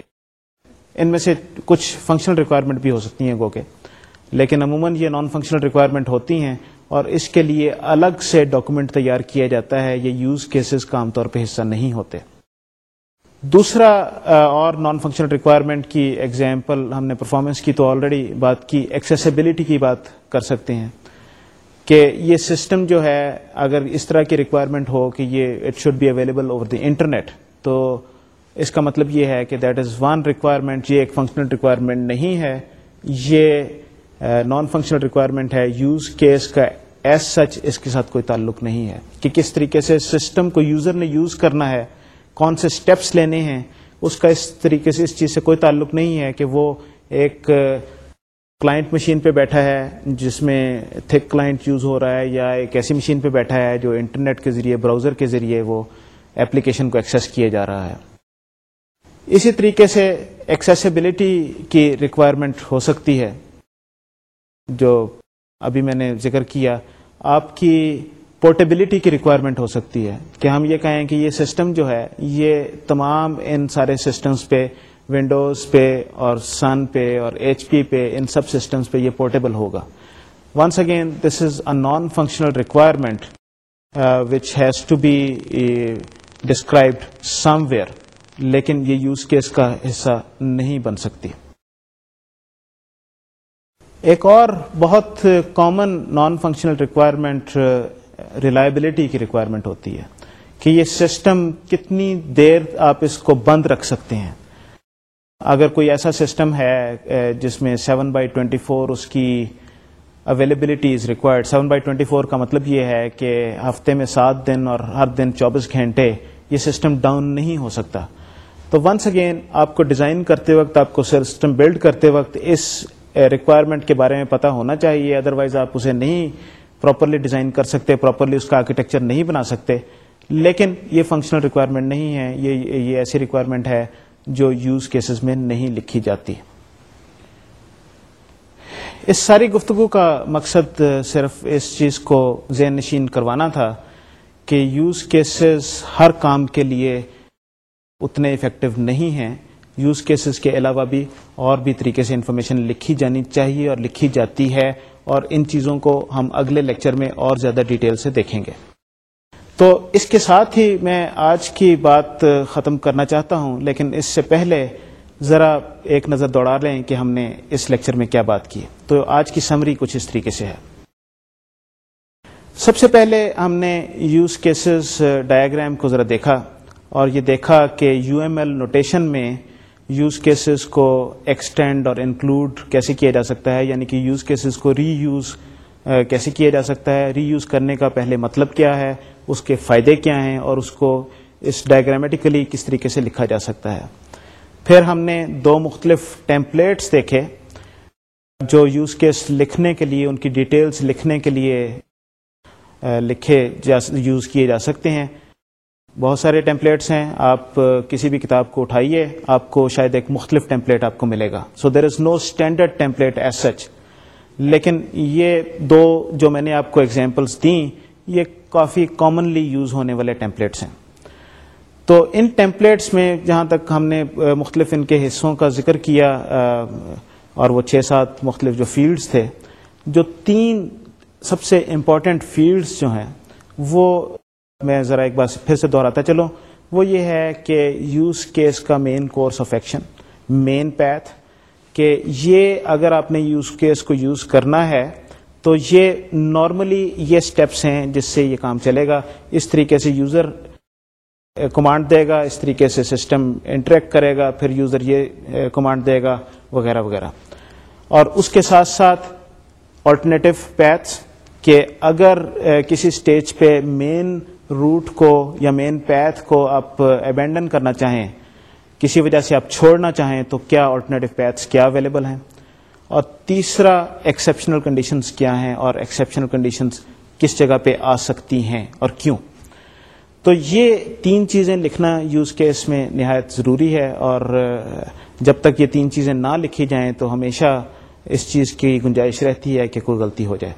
ان میں سے کچھ فنکشنل ریکوائرمنٹ بھی ہو سکتی ہیں گو کے لیکن عموماً یہ نان فنکشنل ریکوائرمنٹ ہوتی ہیں اور اس کے لیے الگ سے ڈاکومنٹ تیار کیا جاتا ہے، یہ یوز کیسز کا عام طور پہ حصہ نہیں ہوتے۔ دوسرا اور نان فنکشنل ریکوائرمنٹ کی ایگزامپل ہم نے پرفارمنس کی تو آلریڈی بات کی ایکسیسیبلٹی کی بات کر سکتے ہیں کہ یہ سسٹم جو ہے، اگر اس طرح کی ریکوائرمنٹ ہو کہ یہ it should be available over the internet تو اس کا مطلب یہ ہے کہ دیٹ از ون ریکوائرمنٹ یہ ایک فنکشنل ریکوائرمنٹ نہیں ہے، یہ نان فنکشنل ریکوائرمنٹ ہے یوز کیس کا ایز سچ اس کے ساتھ کوئی تعلق نہیں ہے کہ کس طریقے سے سسٹم کو یوزر نے یوز کرنا ہے کون سے اسٹیپس لینے ہیں، اس کا اس طریقے سے اس چیز سے کوئی تعلق نہیں ہے کہ وہ ایک کلائنٹ مشین پہ بیٹھا ہے، جس میں تھک کلائنٹ یوز ہو رہا ہے، یا ایک ایسی مشین پہ بیٹھا ہے جو انٹرنیٹ کے ذریعے براؤزر کے ذریعے وہ ایپلیکیشن کو ایکسیس کیا جا رہا ہے۔ اسی طریقے سے ایکسیسیبلٹی کی ریکوائرمنٹ ہو سکتی ہے، جو ابھی میں نے ذکر کیا۔ آپ کی پورٹیبلٹی کی ریکوائرمنٹ ہو سکتی ہے۔ کہ ہم یہ کہیں کہ یہ سسٹم جو ہے، یہ تمام ان سارے سسٹمز پہ ونڈوز پہ اور سن پہ اور ایچ پی پہ، ان سب سسٹمز پہ یہ پورٹیبل ہوگا۔ Once again this is a non functional requirement which has to be described somewhere لیکن یہ یوز کیس کا حصہ نہیں بن سکتی۔ ایک اور بہت common non functional requirement reliability کی ریکوائرمنٹ ہوتی ہے کہ یہ سسٹم کتنی دیر آپ اس کو بند رکھ سکتے ہیں۔ اگر کوئی ایسا سسٹم ہے جس میں سیون بائی ٹوینٹی فور اس کی availability is required seven by twenty four کا مطلب یہ ہے کہ ہفتے میں سات دن اور ہر دن چوبیس گھنٹے یہ سسٹم ڈاؤن نہیں ہو سکتا۔ تو ونس اگین آپ کو ڈیزائن کرتے وقت، آپ کو سسٹم بلڈ کرتے وقت اس ریکوائرمنٹ کے بارے میں پتا ہونا چاہیے ادروائز آپ اسے نہیں پراپرلی ڈیزائن کر سکتے پراپرلی اس کا آرکیٹیکچر نہیں بنا سکتے، لیکن یہ فنکشنل ریکوائرمنٹ نہیں ہے، یہ یہ ایسی ریکوائرمنٹ ہے جو یوز کیسز میں نہیں لکھی جاتی. اس ساری گفتگو کا مقصد صرف اس چیز کو ذہن نشین کروانا تھا کہ یوز کیسز ہر کام کے لیے اتنے افیکٹو نہیں ہیں یوز کیسز کے علاوہ بھی اور بھی طریقے سے انفارمیشن لکھی جانی چاہیے اور لکھی جاتی ہے اور ان چیزوں کو ہم اگلے لیکچر میں اور زیادہ ڈیٹیل سے دیکھیں گے۔ تو اس کے ساتھ ہی میں آج کی بات ختم کرنا چاہتا ہوں، لیکن اس سے پہلے ذرا ایک نظر دوڑا لیں کہ ہم نے اس لیکچر میں کیا بات کی۔ تو آج کی سمری کچھ اس طریقے سے ہے۔ سب سے پہلے ہم نے یوز کیسز ڈایاگرام کو ذرا دیکھا اور یہ دیکھا کہ یو ایم ایل نوٹیشن میں یوز کیسز کو ایکسٹینڈ اور انکلوڈ کیسے کیا جا سکتا ہے؟ یعنی کہ یوز کیسز کو ری یوز کیسے کیا جا سکتا ہے؟ ری یوز کرنے کا پہلے مطلب کیا ہے؟ اس کے فائدے کیا ہیں؟ اور اس کو اس ڈائگرامیٹیکلی کس طریقے سے لکھا جا سکتا ہے؟ پھر ہم نے دو مختلف ٹیمپلیٹس دیکھے، جو یوز کیس لکھنے کے لیے، ان کی ڈیٹیلز لکھنے کے لیے لکھے یوز کیے جا سکتے ہیں۔ بہت سارے ٹیمپلیٹس ہیں، آپ کسی بھی کتاب کو اٹھائیے، آپ کو شاید ایک مختلف ٹیمپلیٹ آپ کو ملے گا۔ So there is no standard template as such لیکن یہ دو جو میں نے آپ کو ایگزامپلس دیں، یہ کافی کامنلی یوز ہونے والے ٹیمپلیٹس ہیں۔ تو ان ٹیمپلیٹس میں جہاں تک ہم نے مختلف ان کے حصوں کا ذکر کیا اور وہ چھ سات مختلف جو فیلڈز تھے، جو تین سب سے امپورٹنٹ فیلڈز جو ہیں، وہ میں ذرا ایک بار پھر سے دہراتا چلوں۔ وہ یہ ہے کہ یوز کیس کا main course of action main path کہ یہ اگر آپ نے یوز کیس کو یوز کرنا ہے تو یہ نارملی یہ سٹیپس ہیں جس سے یہ کام چلے گا۔ اس طریقے سے یوزر کمانڈ eh, دے گا، اس طریقے سے سسٹم انٹریکٹ کرے گا، پھر یوزر یہ eh, کمانڈ دے گا، وغیرہ وغیرہ۔ اور اس کے ساتھ ساتھ آلٹرنیٹو پیتھس کہ اگر eh, کسی سٹیج پہ مین روٹ کو یا مین پیتھ کو آپ uh, ابینڈن کرنا چاہیں، کسی وجہ سے آپ چھوڑنا چاہیں، تو کیا آلٹرنیٹو پیتھس کیا اویلیبل ہیں؟ اور تیسرا ایکسیپشنل کنڈیشنز کیا ہیں اور ایکسیپشنل کنڈیشنز کس جگہ پہ آ سکتی ہیں اور کیوں؟ تو یہ تین چیزیں لکھنا یوز کیس میں نہایت ضروری ہے اور uh, جب تک یہ تین چیزیں نہ لکھی جائیں تو ہمیشہ اس چیز کی گنجائش رہتی ہے کہ کوئی غلطی ہو جائے۔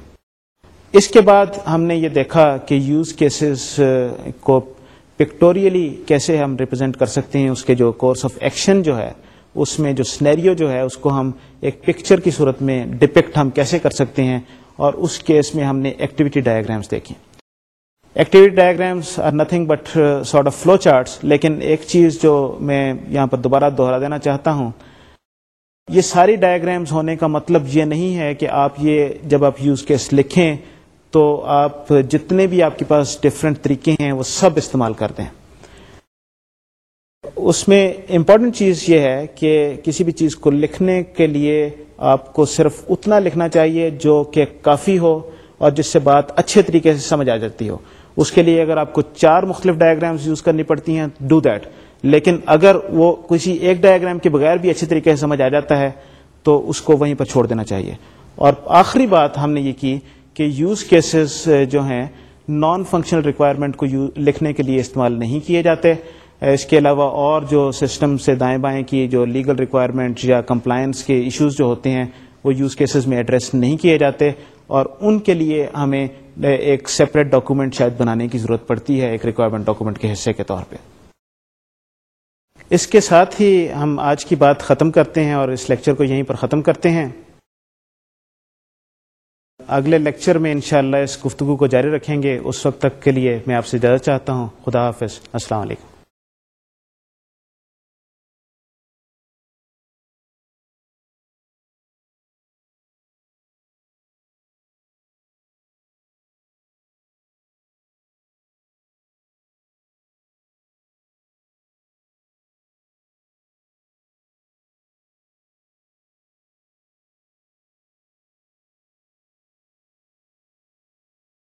اس کے بعد ہم نے یہ دیکھا کہ یوز کیسز uh, کو پکٹوریلی کیسے ہم ریپرزینٹ کر سکتے ہیں، اس کے جو کورس آف ایکشن جو ہے، اس میں جو سنیریو جو ہے، اس کو ہم ایک پکچر کی صورت میں ڈپکٹ ہم کیسے کر سکتے ہیں اور اس کیس میں ہم نے ایکٹیویٹی ڈائگرامس دیکھی activity diagrams are nothing but sort of flow charts لیکن ایک چیز جو میں یہاں پر دوبارہ دوہرا دینا چاہتا ہوں۔ یہ ساری ڈائگرامس ہونے کا مطلب یہ نہیں ہے کہ آپ یہ جب آپ یوز کیس لکھیں تو آپ جتنے بھی آپ کے پاس ڈفرینٹ طریقے ہیں، وہ سب استعمال کرتے ہیں۔ اس میں امپورٹنٹ چیز یہ ہے کہ کسی بھی چیز کو لکھنے کے لیے آپ کو صرف اتنا لکھنا چاہیے جو کہ کافی ہو اور جس سے بات اچھے طریقے سے سمجھ آ جاتی ہو۔ اس کے لیے اگر آپ کو چار مختلف ڈائگرامس یوز کرنی پڑتی ہیں ڈو دیٹ لیکن اگر وہ کسی ایک ڈائگرام کے بغیر بھی اچھے طریقے سے سمجھ آ جاتا ہے، تو اس کو وہیں پر چھوڑ دینا چاہیے۔ اور آخری بات ہم نے یہ کی کہ یوز کیسز uh, جو ہیں نان فنکشنل ریکوائرمنٹ کو لکھنے کے لیے استعمال نہیں کیے جاتے. Uh, اس کے علاوہ اور جو سسٹم سے دائیں بائیں کی جو لیگل ریکوائرمنٹ یا کمپلائنس کے ایشوز جو ہوتے ہیں، وہ یوز کیسز میں ایڈریس نہیں کیے جاتے اور ان کے لیے ہمیں uh, ایک سیپریٹ ڈاکومنٹ شاید بنانے کی ضرورت پڑتی ہے ایک ریکوائرمنٹ ڈاکومنٹ کے حصے کے طور پہ. اس کے ساتھ ہی ہم آج کی بات ختم کرتے ہیں اور اس لیکچر کو یہیں پر ختم کرتے ہیں. اگلے لیکچر میں انشاءاللہ اس گفتگو کو جاری رکھیں گے، اس وقت تک کے لیے میں آپ سے اجازت چاہتا ہوں، خدا حافظ، السلام علیکم۔